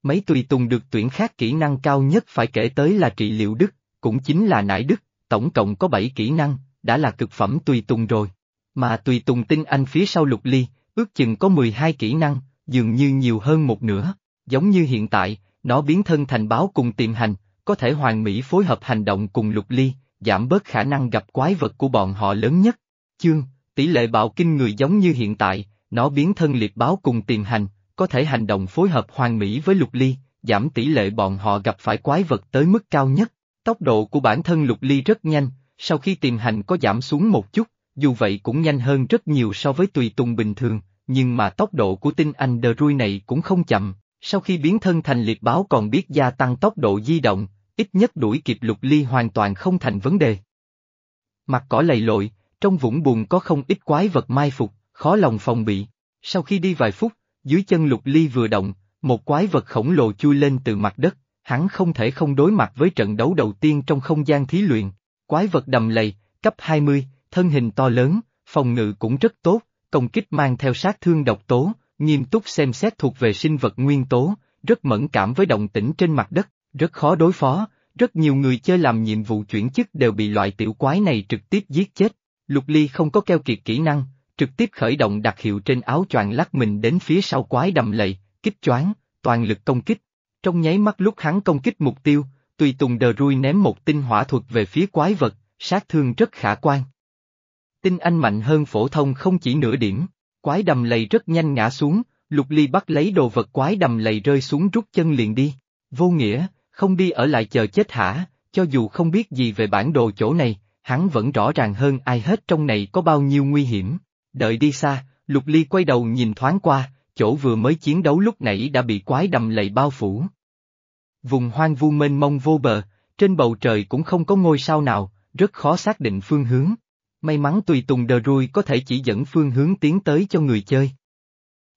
Mấy tùy tùng được tuyển khác kỹ năng cao nhất phải kể tới là trị liệu đức, cũng chính là nải đức, tổng cộng có 7 kỹ năng, đã là cực phẩm tùy tùng rồi. Mà tùy tùng tinh anh phía sau lục ly, ước chừng có 12 kỹ năng, dường như nhiều hơn một nửa. Giống như hiện tại, nó biến thân thành báo cùng tiềm hành, có thể hoàn mỹ phối hợp hành động cùng lục ly, giảm bớt khả năng gặp quái vật của bọn họ lớn nhất. Chương, tỷ lệ bạo kinh người giống như hiện tại, nó biến thân liệt báo cùng tiềm hành, có thể hành động phối hợp hoàn mỹ với lục ly, giảm tỷ lệ bọn họ gặp phải quái vật tới mức cao nhất. Tốc độ của bản thân lục ly rất nhanh, sau khi tiềm hành có giảm xuống một chút, dù vậy cũng nhanh hơn rất nhiều so với tùy tùng bình thường, nhưng mà tốc độ của tinh anh drui rui này cũng không chậm, sau khi biến thân thành liệt báo còn biết gia tăng tốc độ di động, ít nhất đuổi kịp lục ly hoàn toàn không thành vấn đề. Mặt cỏ lầy lội, trong vũng bùn có không ít quái vật mai phục, khó lòng phòng bị. Sau khi đi vài phút, dưới chân lục ly vừa động, một quái vật khổng lồ chui lên từ mặt đất, hắn không thể không đối mặt với trận đấu đầu tiên trong không gian thí luyện. Quái vật đầm lầy, cấp 20, thân hình to lớn, phòng ngự cũng rất tốt, công kích mang theo sát thương độc tố, nghiêm túc xem xét thuộc về sinh vật nguyên tố, rất mẫn cảm với động tĩnh trên mặt đất, rất khó đối phó, rất nhiều người chơi làm nhiệm vụ chuyển chức đều bị loại tiểu quái này trực tiếp giết chết. Lục Ly không có keo kiệt kỹ năng, trực tiếp khởi động đặc hiệu trên áo choàng lắc mình đến phía sau quái đầm lầy, kích choáng, toàn lực công kích. Trong nháy mắt lúc hắn công kích mục tiêu, tùy tùng đờ rui ném một tinh hỏa thuật về phía quái vật, sát thương rất khả quan. Tinh anh mạnh hơn phổ thông không chỉ nửa điểm, quái đầm lầy rất nhanh ngã xuống, lục ly bắt lấy đồ vật quái đầm lầy rơi xuống rút chân liền đi. Vô nghĩa, không đi ở lại chờ chết hả, cho dù không biết gì về bản đồ chỗ này, hắn vẫn rõ ràng hơn ai hết trong này có bao nhiêu nguy hiểm. Đợi đi xa, Lục Ly quay đầu nhìn thoáng qua, chỗ vừa mới chiến đấu lúc nãy đã bị quái đầm lầy bao phủ. Vùng hoang vu mênh mông vô bờ, trên bầu trời cũng không có ngôi sao nào, rất khó xác định phương hướng. May mắn tùy tùng đờ rui có thể chỉ dẫn phương hướng tiến tới cho người chơi.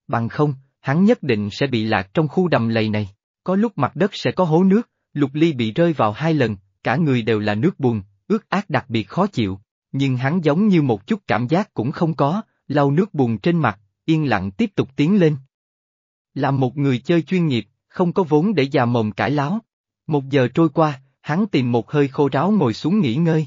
Bằng không, hắn nhất định sẽ bị lạc trong khu đầm lầy này. Có lúc mặt đất sẽ có hố nước, Lục Ly bị rơi vào hai lần, cả người đều là nước buồn, ướt át đặc biệt khó chịu, nhưng hắn giống như một chút cảm giác cũng không có, lau nước buồn trên mặt, yên lặng tiếp tục tiến lên. Là một người chơi chuyên nghiệp, không có vốn để già mồm cãi láo. Một giờ trôi qua, hắn tìm một hơi khô ráo ngồi xuống nghỉ ngơi.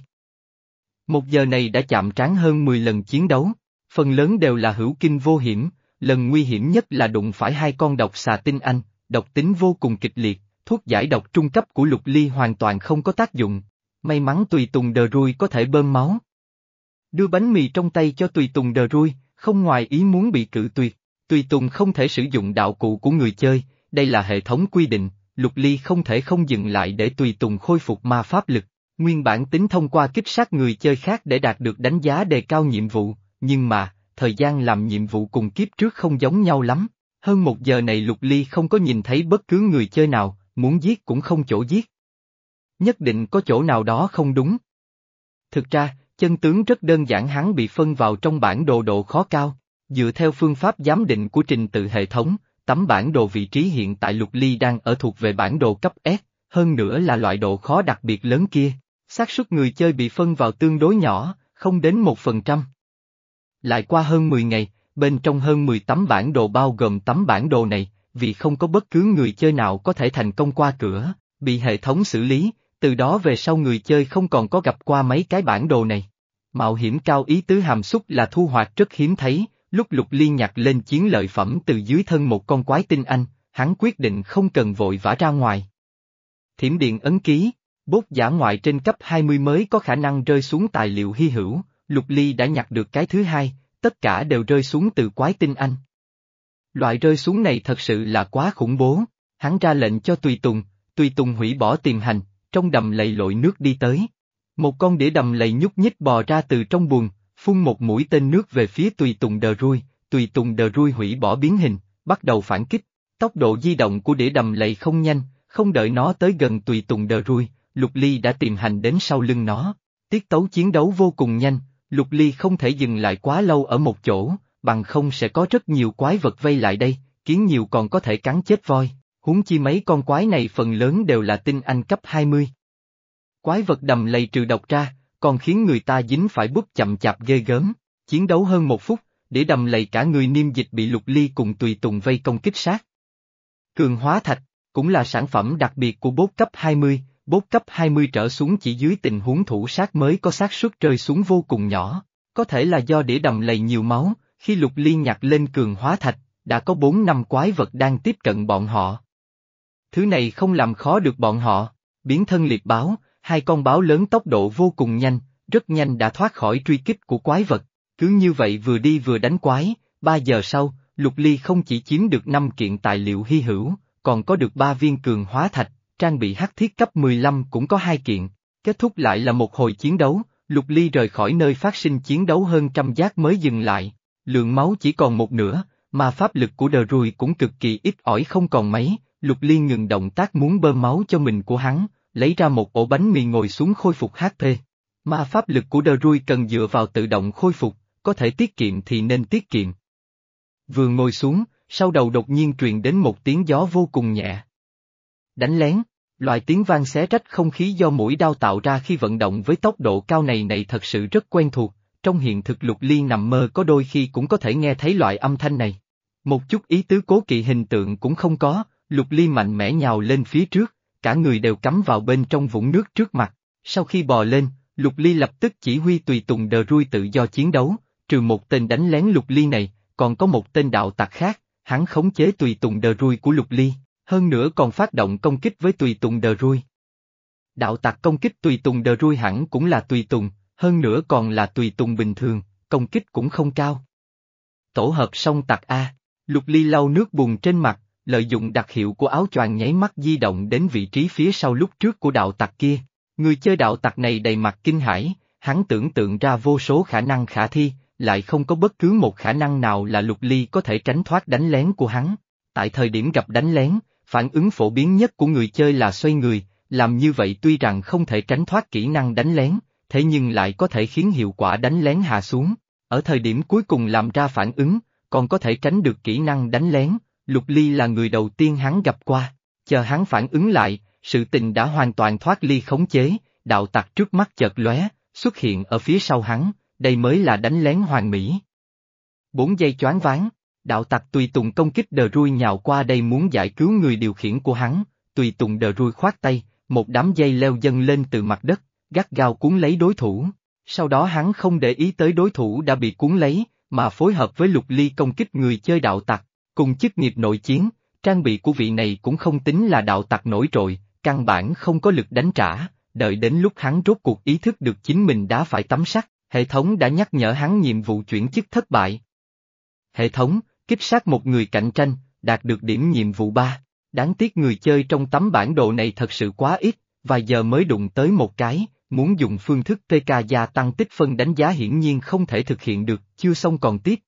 Một giờ này đã chạm trán hơn 10 lần chiến đấu, phần lớn đều là hữu kinh vô hiểm, lần nguy hiểm nhất là đụng phải hai con độc xà tinh anh, độc tính vô cùng kịch liệt, thuốc giải độc trung cấp của lục ly hoàn toàn không có tác dụng, may mắn tùy tùng đờ rui có thể bơm máu. Đưa bánh mì trong tay cho tùy tùng đờ rui, không ngoài ý muốn bị cự tuyệt, tùy tùng không thể sử dụng đạo cụ của người chơi, đây là hệ thống quy định, lục ly không thể không dừng lại để tùy tùng khôi phục ma pháp lực. Nguyên bản tính thông qua kích sát người chơi khác để đạt được đánh giá đề cao nhiệm vụ, nhưng mà, thời gian làm nhiệm vụ cùng kiếp trước không giống nhau lắm. Hơn một giờ này Lục Ly không có nhìn thấy bất cứ người chơi nào, muốn giết cũng không chỗ giết. Nhất định có chỗ nào đó không đúng. Thực ra, chân tướng rất đơn giản hắn bị phân vào trong bản đồ độ khó cao, dựa theo phương pháp giám định của trình tự hệ thống, tấm bản đồ vị trí hiện tại Lục Ly đang ở thuộc về bản đồ cấp S, hơn nữa là loại độ khó đặc biệt lớn kia, xác suất người chơi bị phân vào tương đối nhỏ, không đến một phần trăm. Lại qua hơn 10 ngày, bên trong hơn 10 tấm bản đồ bao gồm tấm bản đồ này, vì không có bất cứ người chơi nào có thể thành công qua cửa, bị hệ thống xử lý, từ đó về sau người chơi không còn có gặp qua mấy cái bản đồ này. Mạo hiểm cao ý tứ hàm xúc là thu hoạch rất hiếm thấy, lúc lục liên nhặt lên chiến lợi phẩm từ dưới thân một con quái tinh anh, hắn quyết định không cần vội vã ra ngoài. Thiểm điện ấn ký, bốt giả ngoại trên cấp 20 mới có khả năng rơi xuống tài liệu hy hữu, lục ly đã nhặt được cái thứ hai, tất cả đều rơi xuống từ quái tinh anh. Loại rơi xuống này thật sự là quá khủng bố, hắn ra lệnh cho Tùy Tùng, Tùy Tùng hủy bỏ tiềm hành, trong đầm lầy lội nước đi tới. Một con đĩa đầm lầy nhúc nhích bò ra từ trong buồng, phun một mũi tên nước về phía Tùy Tùng đờ rui, Tùy Tùng đờ rui hủy bỏ biến hình, bắt đầu phản kích. Tốc độ di động của đĩa đầm lầy không nhanh, không đợi nó tới gần Tùy Tùng đờ rui, Lục Ly đã tìm hành đến sau lưng nó. Tiết tấu chiến đấu vô cùng nhanh, Lục Ly không thể dừng lại quá lâu ở một chỗ, bằng không sẽ có rất nhiều quái vật vây lại đây, kiến nhiều còn có thể cắn chết voi, huống chi mấy con quái này phần lớn đều là tinh anh cấp 20. Quái vật đầm lầy trừ độc ra, còn khiến người ta dính phải bút chậm chạp ghê gớm, chiến đấu hơn một phút, để đầm lầy cả người niêm dịch bị lục ly cùng tùy tùng vây công kích sát. Cường hóa thạch, cũng là sản phẩm đặc biệt của bốt cấp 20, bốt cấp 20 trở xuống chỉ dưới tình huống thủ sát mới có xác suất rơi xuống vô cùng nhỏ, có thể là do để đầm lầy nhiều máu, Khi Lục Ly nhặt lên cường hóa thạch, đã có bốn năm quái vật đang tiếp cận bọn họ. Thứ này không làm khó được bọn họ, biến thân liệt báo, hai con báo lớn tốc độ vô cùng nhanh, rất nhanh đã thoát khỏi truy kích của quái vật. Cứ như vậy vừa đi vừa đánh quái, ba giờ sau, Lục Ly không chỉ chiếm được năm kiện tài liệu hy hữu, còn có được ba viên cường hóa thạch, trang bị hắc thiết cấp 15 cũng có hai kiện. Kết thúc lại là một hồi chiến đấu, Lục Ly rời khỏi nơi phát sinh chiến đấu hơn trăm giác mới dừng lại. Lượng máu chỉ còn một nửa, mà pháp lực của đờ rùi cũng cực kỳ ít ỏi không còn mấy, Lục Ly ngừng động tác muốn bơm máu cho mình của hắn, lấy ra một ổ bánh mì ngồi xuống khôi phục HP. Mà pháp lực của đờ rui cần dựa vào tự động khôi phục, có thể tiết kiệm thì nên tiết kiệm. Vừa ngồi xuống, sau đầu đột nhiên truyền đến một tiếng gió vô cùng nhẹ. Đánh lén, loại tiếng vang xé rách không khí do mũi đao tạo ra khi vận động với tốc độ cao này này thật sự rất quen thuộc, trong hiện thực lục ly nằm mơ có đôi khi cũng có thể nghe thấy loại âm thanh này. Một chút ý tứ cố kỵ hình tượng cũng không có, lục ly mạnh mẽ nhào lên phía trước, cả người đều cắm vào bên trong vũng nước trước mặt. Sau khi bò lên, lục ly lập tức chỉ huy tùy tùng đờ rui tự do chiến đấu, trừ một tên đánh lén lục ly này, còn có một tên đạo tặc khác, hắn khống chế tùy tùng đờ rui của lục ly, hơn nữa còn phát động công kích với tùy tùng đờ rui. Đạo tặc công kích tùy tùng đờ rui hẳn cũng là tùy tùng, hơn nữa còn là tùy tùng bình thường, công kích cũng không cao. Tổ hợp xong tặc A, lục ly lau nước bùn trên mặt, lợi dụng đặc hiệu của áo choàng nháy mắt di động đến vị trí phía sau lúc trước của đạo tặc kia. Người chơi đạo tặc này đầy mặt kinh hãi, hắn tưởng tượng ra vô số khả năng khả thi, lại không có bất cứ một khả năng nào là lục ly có thể tránh thoát đánh lén của hắn. Tại thời điểm gặp đánh lén, phản ứng phổ biến nhất của người chơi là xoay người, làm như vậy tuy rằng không thể tránh thoát kỹ năng đánh lén, thế nhưng lại có thể khiến hiệu quả đánh lén hạ xuống. Ở thời điểm cuối cùng làm ra phản ứng, còn có thể tránh được kỹ năng đánh lén, Lục Ly là người đầu tiên hắn gặp qua. Chờ hắn phản ứng lại, sự tình đã hoàn toàn thoát ly khống chế, đạo tặc trước mắt chợt lóe, xuất hiện ở phía sau hắn, đây mới là đánh lén hoàn mỹ. Bốn giây choáng váng, đạo tặc tùy tùng công kích đờ rui nhào qua đây muốn giải cứu người điều khiển của hắn, tùy tùng đờ rui khoát tay, một đám dây leo dâng lên từ mặt đất, gắt gao cuốn lấy đối thủ. Sau đó hắn không để ý tới đối thủ đã bị cuốn lấy, mà phối hợp với lục ly công kích người chơi đạo tặc, cùng chức nghiệp nội chiến, trang bị của vị này cũng không tính là đạo tặc nổi trội, căn bản không có lực đánh trả, đợi đến lúc hắn rốt cuộc ý thức được chính mình đã phải tắm sắt, hệ thống đã nhắc nhở hắn nhiệm vụ chuyển chức thất bại. Hệ thống, kích sát một người cạnh tranh, đạt được điểm nhiệm vụ 3. Đáng tiếc người chơi trong tấm bản đồ này thật sự quá ít, vài giờ mới đụng tới một cái, muốn dùng phương thức TK gia tăng tích phân đánh giá hiển nhiên không thể thực hiện được, chưa xong còn tiếp.